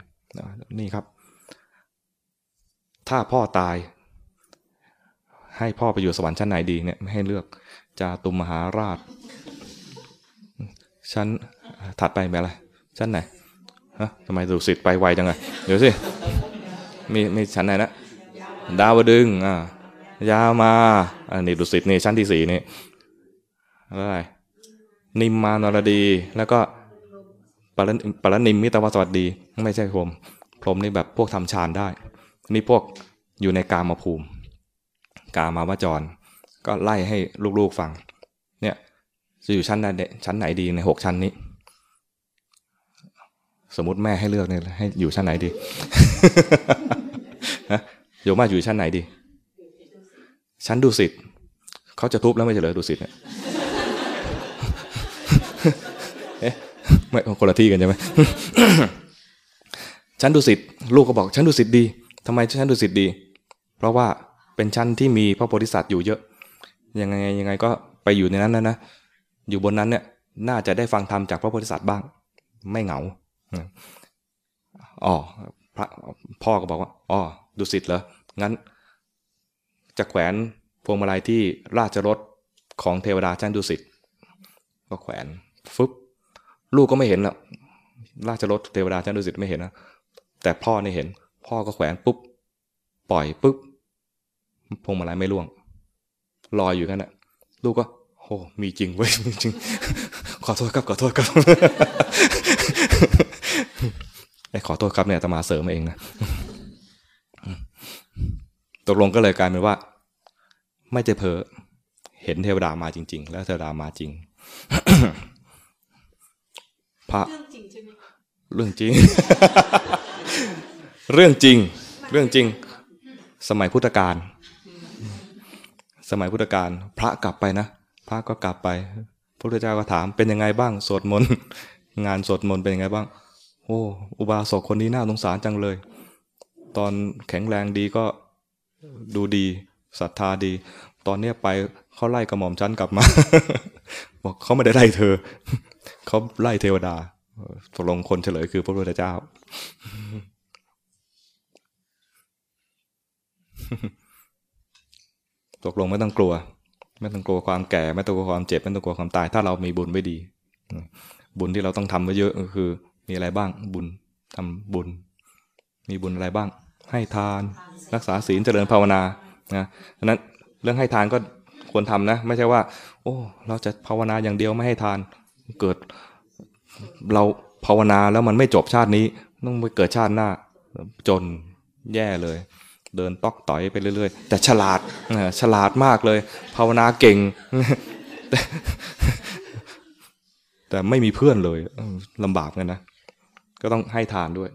นี่ครับ ถ้าพ่อตาย ให้พ่อไปอยู่สวรรค์ชั้นไหนดีเนี่ยไม่ให้เลือกจาตุมมหาราช ชั้นถัดไปเป็นอะไรชั้นไหนฮะทำไมดุสิตไปไวจังอะเดี๋ยวสิ มีมีชั้นไหนนะ ดาวดึงอ่ายามาอันนี้ดุสิตนี่ชั้นที่สี่นี่แล้วอะไรนิมมานรดีแล้วก็ปรปรนิมมิตวสวัสดี ไม่ใช่พรมพรมนี่แบบพวกทำฌานได้ นี่พวกอยู่ในกามภูมิ กามาวจร ก็ไล่ให้ลูกๆฟัง เนี่ยจะอยู่ชั้นไหนชั้นไหนดีในหกชั้นนี้ สมมติแม่ให้เลือกเนี่ยให้อยู่ชั้นไหนดีฮะ โยมว่าอยู่ชั้นไหนดี ชั้นดุสิตเขาจะทุบแล้วไม่ใช่เหรอดุสิตเนี่ยเอ๊ะไม่คนละที่กันใช่ไหมชั้นดุสิตลูกก็บอกชั้นดุสิตดีทำไมชั้นดุสิตดี เพราะว่าเป็นชั้นที่มีพระโพธิสัตว์อยู่เยอะ ยังไงยังไงก็ไปอยู่ในนั้นนะนะ อยู่บนนั้นเนี่ย น่าจะได้ฟังธรรมจากพระโพธิสัตว์บ้าง ไม่เหงาอ๋อพระพ่อก็บอกว่าอ๋อดุสิตเหรอ งั้น จะแขวนพวงมาลัยที่ราชรถของเทวดาชั้นดุสิตก็แขวนฟึบลูกก็ไม่เห็นหรอกราชรถเทวดาชั้นดุสิตไม่เห็นนะแต่พ่อเนี่ยเห็น พ่อก็แขวนปุ๊บ ปล่อยปุ๊บพวงมาลัยไม่ร่วง ลอยอยู่กันนะลูกก็โอ้มีจริงเว้ยมีจริง ขอโทษครับขอโทษครับไอ้ขอโทษครับเนี่ยตมาเสริมเองนะ ตกลงก็เลยกลายเป็นว่า ไม่จะเพอเห็นเทวดามาจริง ๆ แล้วเทวดามาจริง พระเรื่องจริง เรื่องจริง เรื่องจริง สมัยพุทธกาลสมัยพุทธกาลพระกลับไปนะพระก็กลับไป พระพุทธเจ้าก็ถามเป็นยังไงบ้างสวดมนต์งานสวดมนต์เป็นยังไงบ้าง โอ้อุบาสกคนนี้น่าสงสารจังเลย ตอนแข็งแรงดีก็ ดูดีศรัทธาดี ตอนเนี้ยไปเขาไล่กระหม่อมชั้นกลับมา บอกเขาไม่ได้ไล่เธอเขาไล่เทวดาตกลงคนเฉลยคือพระพุทธเจ้า ตกลงไม่ต้องกลัว ไม่ต้องกลัวความแก่ ไม่ต้องกลัวความเจ็บ ไม่ต้องกลัวความตาย ถ้าเรามีบุญไม่ดี บุญที่เราต้องทำไว้เยอะก็คือ มีอะไรบ้างบุญทำบุญ มีบุญอะไรบ้าง ให้ทาน รักษาศีลเจริญภาวนานะดังนั้นเรื่องให้ทานก็ควรทำนะ ไม่ใช่ว่า โอ้ เราจะภาวนาอย่างเดียวไม่ให้ทาน เกิดเราภาวนาแล้วมันไม่จบชาตินี้ต้องไปเกิดชาติหน้า จนแย่เลย เดินตอกต่อยไปเรื่อยๆ แต่ฉลาดฉลาดมากเลย ภาวนาเก่ง แต่แต่ไม่มีเพื่อนเลยลำบากกันนะ ก็ต้องให้ทานด้วย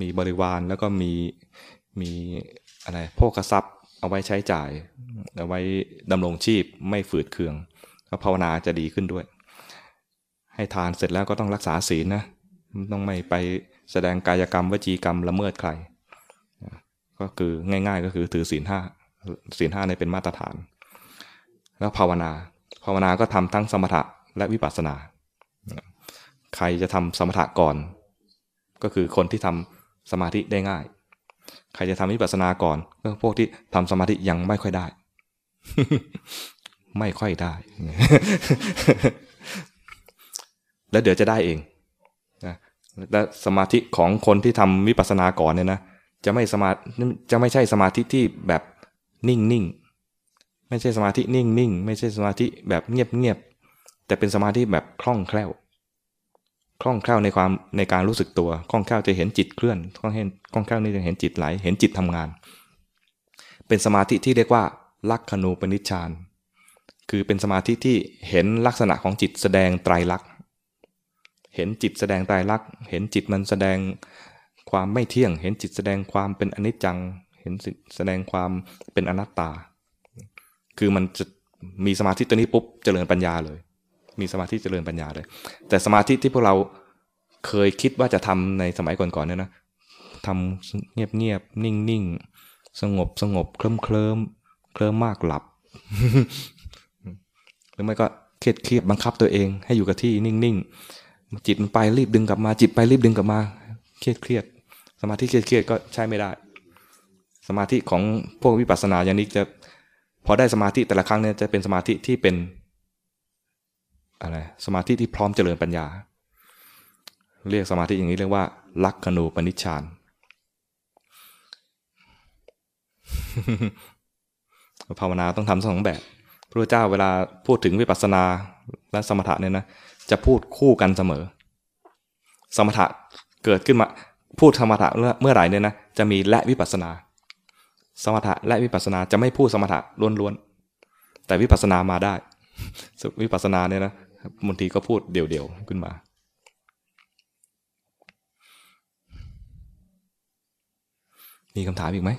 มีบริวารแล้วก็มีมีอะไรโภคทรัพย์เอาไว้ใช้จ่าย เอาไว้ดำรงชีพไม่ฝืดเคืองก็ภาวนาจะดีขึ้นด้วย ให้ทานเสร็จแล้วก็ต้องรักษาศีลนะต้องไม่ไปแสดงกายกรรมวจีกรรมละเมิดใคร ก็คือง่าย ๆ ก็คือถือศีลห้าศีลห้าในเป็นมาตรฐาน แล้วภาวนา ภาวนาก็ทำทั้งสมถะและวิปัสสนา ใครจะทำสมถะก่อน ก็คือคนที่ทำ สมาธิได้ง่าย ใครจะทำวิปัสสนาก่อนก็พวกที่ทำสมาธิยังไม่ค่อยได้ ไม่ค่อยได้ แล้วเดี๋ยวจะได้เองนะและสมาธิของคนที่ทำวิปัสสนาก่อนเนี่ยนะจะไม่สมาจะไม่ใช่สมาธิที่แบบนิ่งนิ่งไม่ใช่สมาธินิ่งนิ่งไม่ใช่สมาธิแบบเงียบเงียบแต่เป็นสมาธิแบบคล่องแคล่ว คล่องแคล่วในความในการรู้สึกตัวคล่องแคล่วจะเห็นจิตเคลื่อนคล่องเห็นคล่องแคล่วนี่จะเห็นจิตไหล เห็นจิตทำงาน เป็นสมาธิที่เรียกว่าลักขณูปนิชฌานคือเป็นสมาธิที่เห็นลักษณะของจิตแสดงไตรลักษณ์เห็นจิตแสดงไตรลักษณ์เห็นจิตมันแสดงความไม่เที่ยง เห็นจิตแสดงความเป็นอนิจจัง เห็นแสดงความเป็นอนัตตา คือมันจะมีสมาธิตัวนี้ปุ๊บเจริญปัญญาเลย มีสมาธิเจริญปัญญาเลย แต่สมาธิที่พวกเราเคยคิดว่าจะทำในสมัยก่อนๆเนี่ยนะทำเงียบเงียบนิ่งนิ่งสงบสงบเคลิ้มเคลิ้มเคลิ้มมากหลับ หรือไม่ก็เครียดเครียดบังคับตัวเอง ให้อยู่กับที่นิ่งๆจิตมันไปรีบดึงกลับมา จิตไปรีบดึงกลับมา เครียดเครียดสมาธิเครียดเครียดก็ใช้ไม่ได้ สมาธิของพวกวิปัสสนาญาณิกจะพอได้สมาธิแต่ละครั้งเนี่ยจะเป็นสมาธิที่เป็น อะไรสมาธิที่พร้อมเจริญปัญญา เรียกสมาธิอย่างนี้เรียกว่า ลักขณูปนิชฌานภาวนาต้องทำสองแบบพระเจ้าเวลาพูดถึงวิปัสสนาและสมถะเนี่ยนะจะพูดคู่กันเสมอ สมถะเกิดขึ้นมาพูดสมถะเมื่อไหร่เนี่ยนะจะมีและวิปัสสนา สมถะและวิปัสสนาจะไม่พูดสมถะล้วนๆแต่วิปัสสนามาได้วิปัสสนาเนี่ยนะ บางทีก็พูดเดี่ยวๆขึ้นมามีคำถามอีกไหม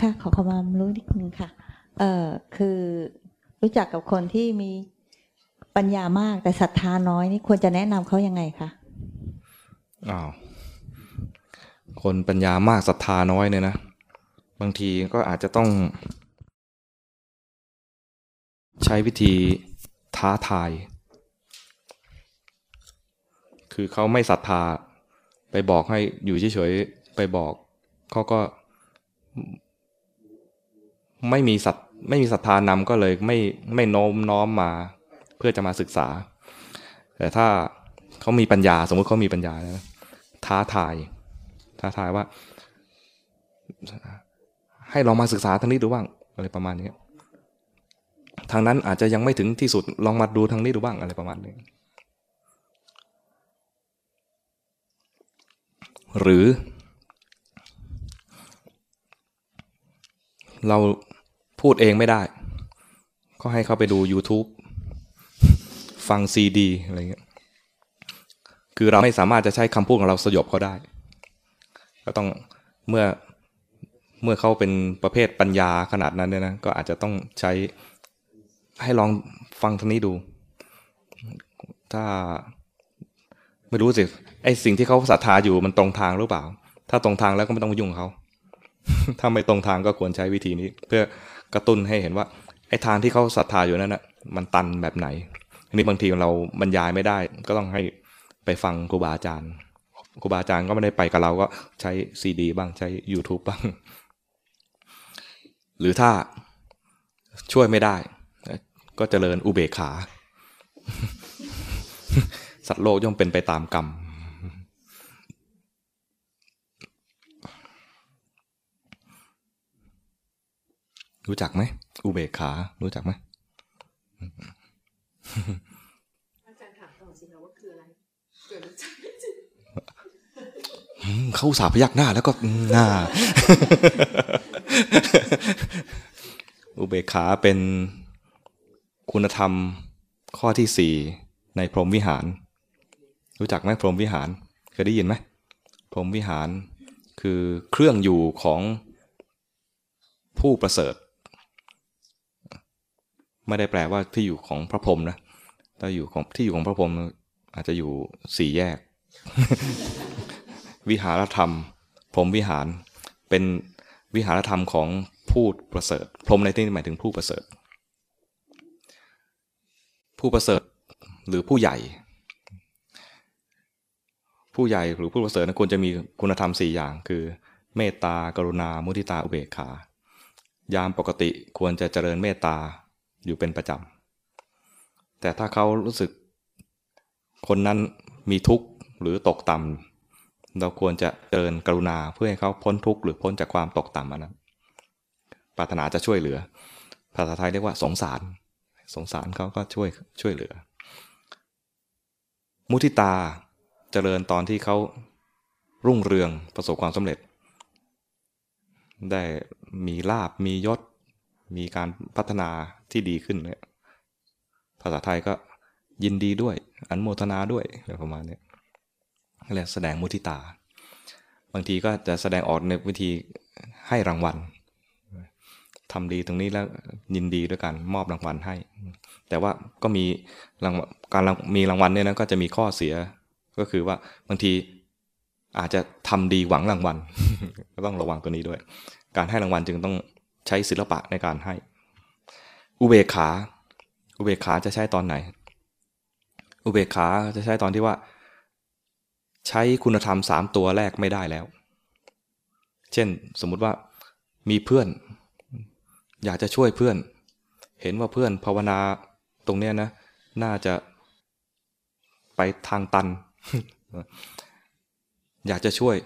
ค่ะ ขอความรู้นิดนึงค่ะ เอ่อ คือรู้จักกับคนที่มีปัญญามากแต่ศรัทธาน้อยนี่ควรจะแนะนำเขายังไงคะ อ้าว คนปัญญามากศรัทธาน้อยเนี่ยนะ บางทีก็อาจจะต้อง ใช้วิธีท้าทาย คือเขาไม่ศรัทธาไปบอกให้อยู่เฉยๆไปบอกเขาก็ไม่มีศรัทไม่มีศรัทธานำก็เลยไม่ไม่โน้มน้อมมาเพื่อจะมาศึกษา แต่ถ้าเขามีปัญญา สมมติเขามีปัญญานะท้าทาย ท้าทายว่า ให้ลองมาศึกษาทางนี้ดูบ้างอะไรประมาณนี้ ทางนั้นอาจจะยังไม่ถึงที่สุดลองมาดูทางนี้ดูบ้างอะไรประมาณนี้หรือ เราพูดเองไม่ได้ ก็ให้เขาไปดู YouTube ฟังซีดีอะไรเงี้ยคือเราไม่สามารถจะใช้คำพูดของเราสยบเขาได้ ก็ต้องเมื่อเมื่อเขาเป็นประเภทปัญญาขนาดนั้นเนี่ยนะ ก็อาจจะต้องใช้ ให้ลองฟังทางนี้ดู ถ้าไม่รู้สิไอสิ่งที่เขาศรัทธาอยู่มันตรงทางหรือเปล่า ถ้าตรงทางแล้วก็ไม่ต้องยุ่งเขา ถ้าไม่ตรงทางก็ควรใช้วิธีนี้ เพื่อกระตุ้นให้เห็นว่า ไอ้ทางที่เขาศรัทธาอยู่นั้นนะ่ะ มันตันแบบไหนอันนี้บางทีเราบรรยายไม่ได้ ก็ต้องให้ไปฟังครูบาอาจารย์ครูบาอาจารย์ก็ไม่ได้ไปกับเราก็ใช้ซีดีบ้างใช้ YouTube บ้าง หรือถ้าช่วยไม่ได้ ก็เจริญอุเบกขา สัตว์โลกย่อมเป็นไปตามกรรม รู้จักไหม อุเบกขา รู้จักไหมอาจารย์ถามก่อนสิคะว่าคืออะไรเกิดจากอืมเขาอุตสาห์พยักหน้าแล้วก็อืมหน้า อุเบกขาเป็น คุณธรรมข้อที่สี่ในพรหมวิหาร รู้จักไหมพรหมวิหารเคยได้ยินไหมพรหมวิหารคือเครื่องอยู่ของผู้ประเสริฐ ไม่ได้แปลว่าที่อยู่ของพระพรหมนะถ้าอยู่ของที่อยู่ของพระพรหมอาจจะอยู่สี่แยก วิหารธรรม พรหมวิหารเป็นวิหารธรรมของผู้ประเสริฐ พรหมในที่นี้หมายถึงผู้ประเสริฐ ผู้ประเสริฐหรือผู้ใหญ่ ผู้ใหญ่หรือผู้ประเสริฐนะควรจะมีคุณธรรมสี่อย่าง คือ เมตตากรุณา มุทิตาอุเบกขา ยามปกติควรจะเจริญเมตตาอยู่เป็นประจำ แต่ถ้าเขารู้สึกคนนั้นมีทุกข์หรือตกต่ำเราควรจะเจริญกรุณาเพื่อให้เขาพ้นทุกข์หรือพ้นจากความตกต่ำอันนั้นปรารถนาจะช่วยเหลือภาษาไทยเรียกว่าสงสาร สงสารเขาก็ช่วยช่วยเหลือ มุทิตาเจริญตอนที่เขารุ่งเรืองประสบความสำเร็จ ได้มีลาบมียศ มีการพัฒนาที่ดีขึ้นเนี่ยภาษาไทยก็ยินดีด้วย อันโมทนาด้วยอะไรประมาณนี้เรียกแสดงมุทิตา บางทีก็จะแสดงออกในวิธีให้รางวัล ทำดีตรงนี้แล้วยินดีด้วยกันมอบรางวัลให้ แต่ว่าก็มีรางการมีรางวัลเนี่ยนะก็จะมีข้อเสียก็คือว่าบางทีอาจจะทำดีหวังรางวัลก็ต้องระวังตัวนี้ด้วย การให้รางวัลจึงต้องใช้ศิลปะในการให้ อุเบกขา อุเบกขาจะใช้ตอนไหน อุเบกขาจะใช้ตอนที่ว่า ใช้คุณธรรมสามตัวแรกไม่ได้แล้ว เช่นสมมุติว่ามีเพื่อน อยากจะช่วยเพื่อน เห็นว่าเพื่อนภาวนาตรงเนี้ยนะ น่าจะไปทางตัน อยากจะช่วย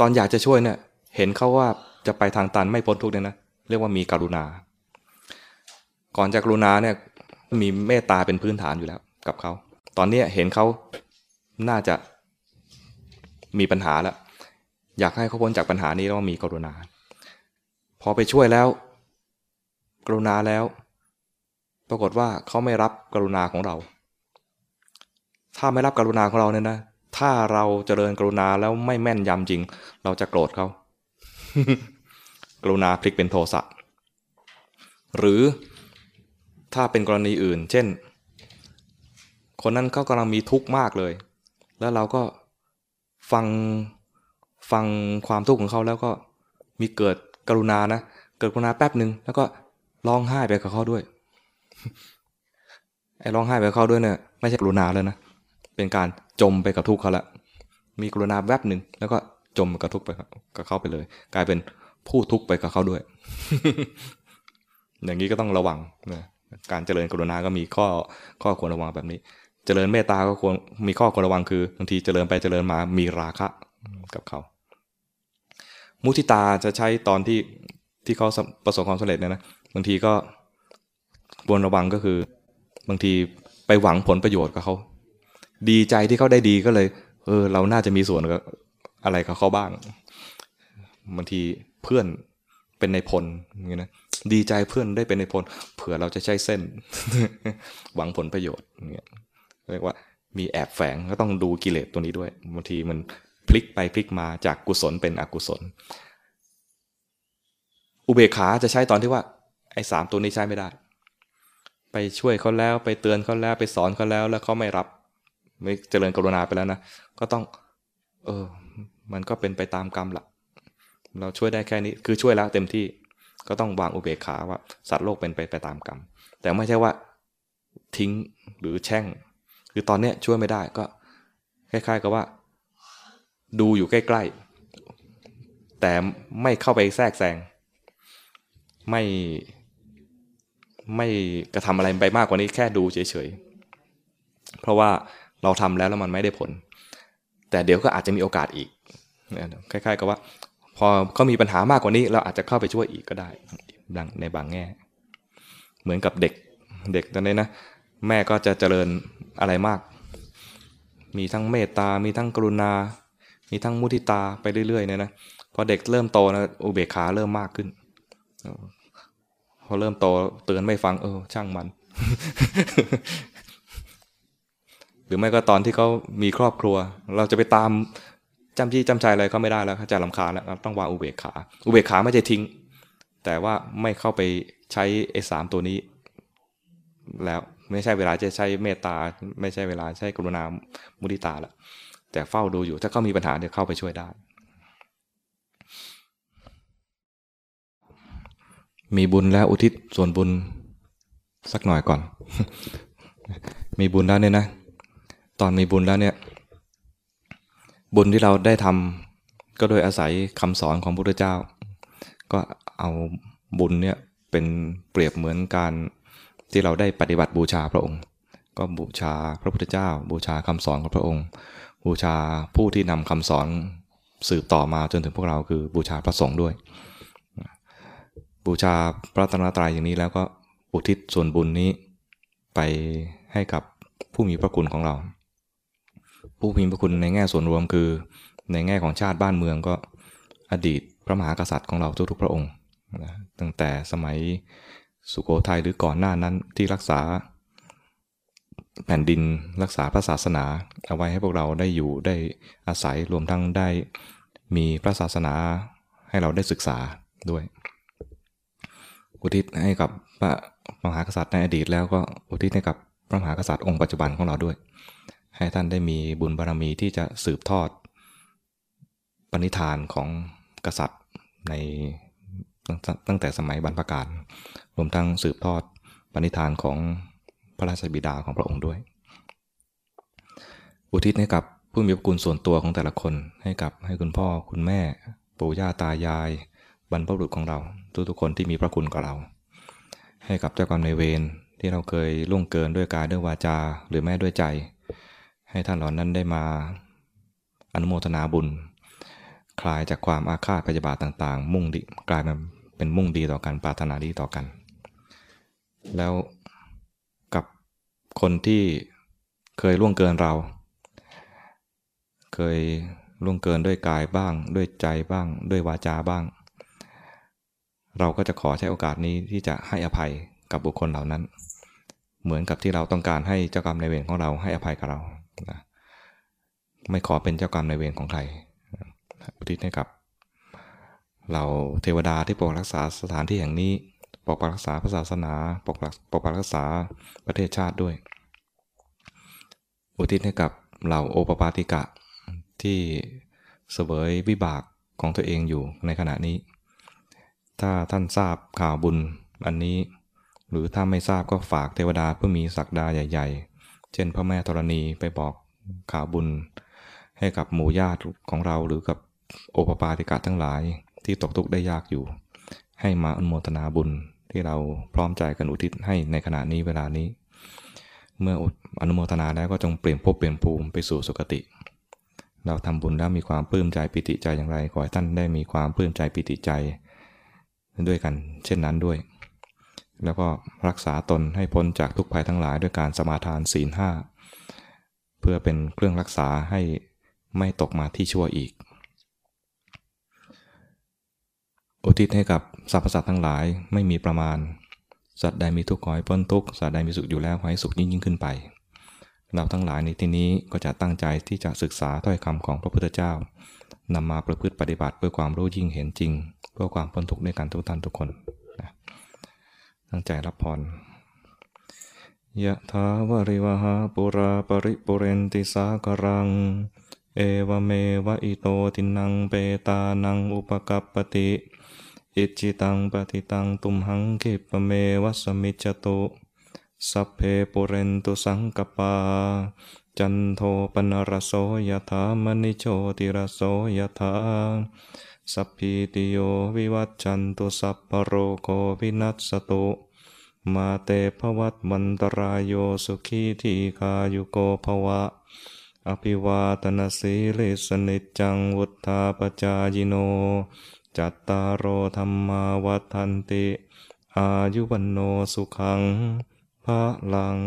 ตอนอยากจะช่วยเนี่ย เห็นเขาว่าจะไปทางตันไม่พ้นทุกเนี่ยนะ เรียกว่ามีกรุณา ก่อนจะกรุณาเนี่ยมีเมตตาเป็นพื้นฐานอยู่แล้ว กับเขา ตอนเนี้ยเห็นเขาน่าจะมีปัญหาแล้ว อยากให้เขาพ้นจากปัญหานี้แล้วมีกรุณา พอไปช่วยแล้ว กรุณาแล้ว ปรากฏว่าเขาไม่รับกรุณาของเรา ถ้าไม่รับกรุณาของเราเนี่ยนะถ้าเราเจริญกรุณาแล้วไม่แม่นยำจริง เราจะโกรธเขา กรุณาพลิกเป็นโทสะหรือถ้าเป็นกรณีอื่น เช่น คนนั้นเขากำลังมีทุกข์มากเลย แล้วเราก็ฟังฟังความทุกข์ของเขาแล้วก็มีเกิด กรุณานะ เกิดกรุณาแป๊บหนึ่งแล้วก็ร้องไห้ไปกับเขาด้วย ไอ้ร้องไห้ไปกับเขาด้วยเนี่ยไม่ใช่กรุณาแล้วนะ เป็นการจมไปกับทุกข์เขาละ มีกรุณาแวบหนึ่งแล้วก็จมกับทุกข์ไปกับเขาไปเลย กลายเป็นผู้ทุกข์ไปกับเขาด้วย อย่างนี้ก็ต้องระวังนะการเจริญกรุณาก็มีข้อข้อควรระวังแบบนี้ เจริญเมตตาก็ควรมีข้อควรระวังคือบางทีเจริญไปเจริญมามีราคะกับเขา มุทิตาจะใช้ตอนที่ที่เขาประสบความสำเร็จเนี่ยนะบางทีก็ควรระวังก็คือ บางทีไปหวังผลประโยชน์กับเขาดีใจที่เขาได้ดีก็เลย เออ เราน่าจะมีส่วนกับอะไรกับเขาบ้างบางทีเพื่อนเป็นในพลอย่างเงี้ยนะดีใจเพื่อนได้เป็นในพลเผื่อเราจะใช้เส้น หวังผลประโยชน์อย่างเงี้ยเรียกว่ามีแอบแฝงก็ต้องดูกิเลสตัวนี้ด้วยบางทีมัน พลิกไปพลิกมาจากกุศลเป็นอกุศล อุเบกขาจะใช้ตอนที่ว่าไอ้สามตัวนี้ใช้ไม่ได้ ไปช่วยเขาแล้วไปเตือนเขาแล้วไปสอนเขาแล้วแล้วเขาไม่รับ ไม่เจริญกรุณาไปแล้วนะ ก็ต้อง เออ มันก็เป็นไปตามกรรมละเราช่วยได้แค่นี้คือช่วยแล้วเต็มที่ก็ต้องวางอุเบกขาว่าสัตว์โลกเป็นไปไปตามกรรม แต่ไม่ใช่ว่าทิ้งหรือแช่ง คือตอนเนี้ยช่วยไม่ได้ก็คล้ายๆกับว่า ดูอยู่ใกล้ๆ แต่ไม่เข้าไปแทรกแซง ไม่ไม่กระทำอะไรไปมากกว่านี้แค่ดูเฉยๆ เพราะว่าเราทำแล้วแล้วมันไม่ได้ผล แต่เดี๋ยวก็อาจจะมีโอกาสอีกคล้ายๆกับว่า พอเขามีปัญหามากกว่านี้ เราอาจจะเข้าไปช่วยอีกก็ได้ในบางแง่ เหมือนกับเด็กเด็กตอนนี้นะแม่ก็จะเจริญอะไรมาก มีทั้งเมตตา มีทั้งกรุณา มีทั้งมุทิตาไปเรื่อยๆเนี่ยนะพอเด็กเริ่มโตนะอุเบกขาเริ่มมากขึ้น พอเริ่มโตเตือนไม่ฟังเออ ช่างมัน หรือไม่ก็ตอนที่เขามีครอบครัว เราจะไปตามจำที่จำใจอะไรก็ไม่ได้แล้วจะลำคาแล้วต้องวางอุเบกขา อุเบกขาไม่ใช่ทิ้ง แต่ว่าไม่เข้าไปใช้ไอ้สามตัวนี้ แล้วไม่ใช่เวลาจะใช้เมตตา ไม่ใช่เวลาใช้กรุณามุทิตาละ แต่เฝ้าดูอยู่ ถ้าเขามีปัญหาเดี๋ยวเข้าไปช่วยได้ มีบุญแล้วอุทิศส่วนบุญสักหน่อยก่อน มีบุญแล้วเนี่ยนะ ตอนมีบุญแล้วเนี่ย บุญที่เราได้ทำก็โดยอาศัยคำสอนของพระพุทธเจ้า ก็เอาบุญเนี่ยเป็นเปรียบเหมือนการที่เราได้ปฏิบัติบูชาพระองค์ ก็บูชาพระพุทธเจ้า บูชาคำสอนของพระองค์ บูชาผู้ที่นำคำสอนสืบต่อมาจนถึงพวกเราคือบูชาพระสงฆ์ด้วย บูชาพระตนตรัยอย่างนี้แล้วก็อุทิศส่วนบุญนี้ไปให้กับผู้มีพระคุณของเรา ผู้มีพระคุณในแง่ส่วนรวมคือ ในแง่ของชาติบ้านเมืองก็อดีตพระมหากษัตริย์ของเราทุกๆพระองค์ตั้งแต่สมัยสุโขทัยหรือก่อนหน้านั้นที่รักษา แผ่นดินรักษาพระศาสนา เอาไว้ให้พวกเราได้อยู่ได้อาศัยรวมทั้งได้มีพระศาสนาให้เราได้ศึกษาด้วย อุทิศให้กับพระมหากษัตริย์ในอดีตแล้วก็อุทิศให้กับพระมหากษัตริย์องค์ปัจจุบันของเราด้วย ให้ท่านได้มีบุญบารรมีที่จะสืบทอดปณิธานของกษัตริย์ในตั้งแต่สมัยบรรพกาลรวมทั้งสืบทอดปณิธานของ พระราชบิดาของพระองค์ด้วย อุทิศให้กับผู้มีพระคุณส่วนตัวของแต่ละคนให้กับให้คุณพ่อคุณแม่ ปู่ย่าตายาย บรรพบุรุษของเรา ทุกๆคนที่มีพระคุณกับเรา ให้กับเจ้ากรรมนายเวรที่เราเคยล่วงเกินด้วยกายด้วยวาจาหรือแม้ด้วยใจ ให้ท่านเหล่านั้นได้มาอนุโมทนาบุญ คลายจากความอาฆาตพยาบาทต่าง ๆ มุ่งดีกลายมาเป็นมุ่งดีต่อกันปรารถนาดีต่อกัน แล้ว คนที่เคยล่วงเกินเรา เคยล่วงเกินด้วยกายบ้าง ด้วยใจบ้าง ด้วยวาจาบ้าง เราก็จะขอใช้โอกาสนี้ที่จะให้อภัยกับบุคคลเหล่านั้น เหมือนกับที่เราต้องการให้เจ้ากรรมในเวรของเราให้อภัยกับเรานะไม่ขอเป็นเจ้ากรรมในเวรของใครอุทิศให้กับ เราเทวดาที่ปกปักรักษาสถานที่แห่งนี้ ปกปักรักษาพระศาสนาปกปักปกปักรักษาประเทศชาติด้วย อุทิศให้กับเหล่าโอปปาติกะที่เสวยวิบากของตัวเองอยู่ในขณะนี้ ถ้าท่านทราบข่าวบุญอันนี้ หรือถ้าไม่ทราบก็ฝากเทวดาเพื่อมีศักดาใหญ่ ๆ เช่นพระแม่ธรณีไปบอกข่าวบุญ ให้กับหมู่ญาติของเราหรือกับโอปปาติกะทั้งหลายที่ตกทุกข์ได้ยากอยู่ ให้มาอนุโมทนาบุญ ที่เราพร้อมใจกันอุทิศให้ในขณะนี้เวลานี้ เมื่ออนุโมทนาแล้วก็จงเปลี่ยนภพเปลี่ยนภูมิไปสู่สุคติ เราทำบุญแล้วมีความปลื้มใจปิติใจอย่างไรขอให้ท่านได้มีความปลื้มใจปิติใจ ด้วยกัน เช่นนั้นด้วย แล้วก็รักษาตนให้พ้นจากทุกภัยทั้งหลายด้วยการสมาทานศีลห้าเพื่อเป็นเครื่องรักษาให้ไม่ตกมาที่ชั่วอีก อุทิศให้กับสรรพสัตว์ทั้งหลายไม่มีประมาณ สัตว์ใดมีทุกข์ขอให้พ้นทุกข์สัตว์ใดมีสุขอยู่แล้วขอให้สุขยิ่งยิ่งขึ้นไป เราทั้งหลายในที่นี้ก็จะตั้งใจที่จะศึกษาถ้อยคำของพระพุทธเจ้านำมาประพฤติปฏิบัติเพื่อความรู้ยิ่งเห็นจริง เพื่อความพ้นทุกข์ด้วยกันทุกท่านทุกคนนะตั้งใจรับพรยะถาวาริวหาปูราปริปูเรนติสาครัง เอวเมวะอิโตทินนังเปตานังอุปกัปปติ อิจฉิตังปัตถิตังตุมหัง ขิปปเมวะสมิชฌตุ สัพเพปูเรนตุสังกัปปา จันโทปัณณรโสยถามณิโชติรโสยถาสัพพีติโยวิวัชชันตุสัพพโรโควินัสตุ มาเตภวัตวันตรายโยสุขีทีคายุโกภวะ อภิวาตนาสีลิสนิจจังวุธาปจายโน จัตตารโอธรรมาวัฏันติ อายุวันโนสุขังพระลัง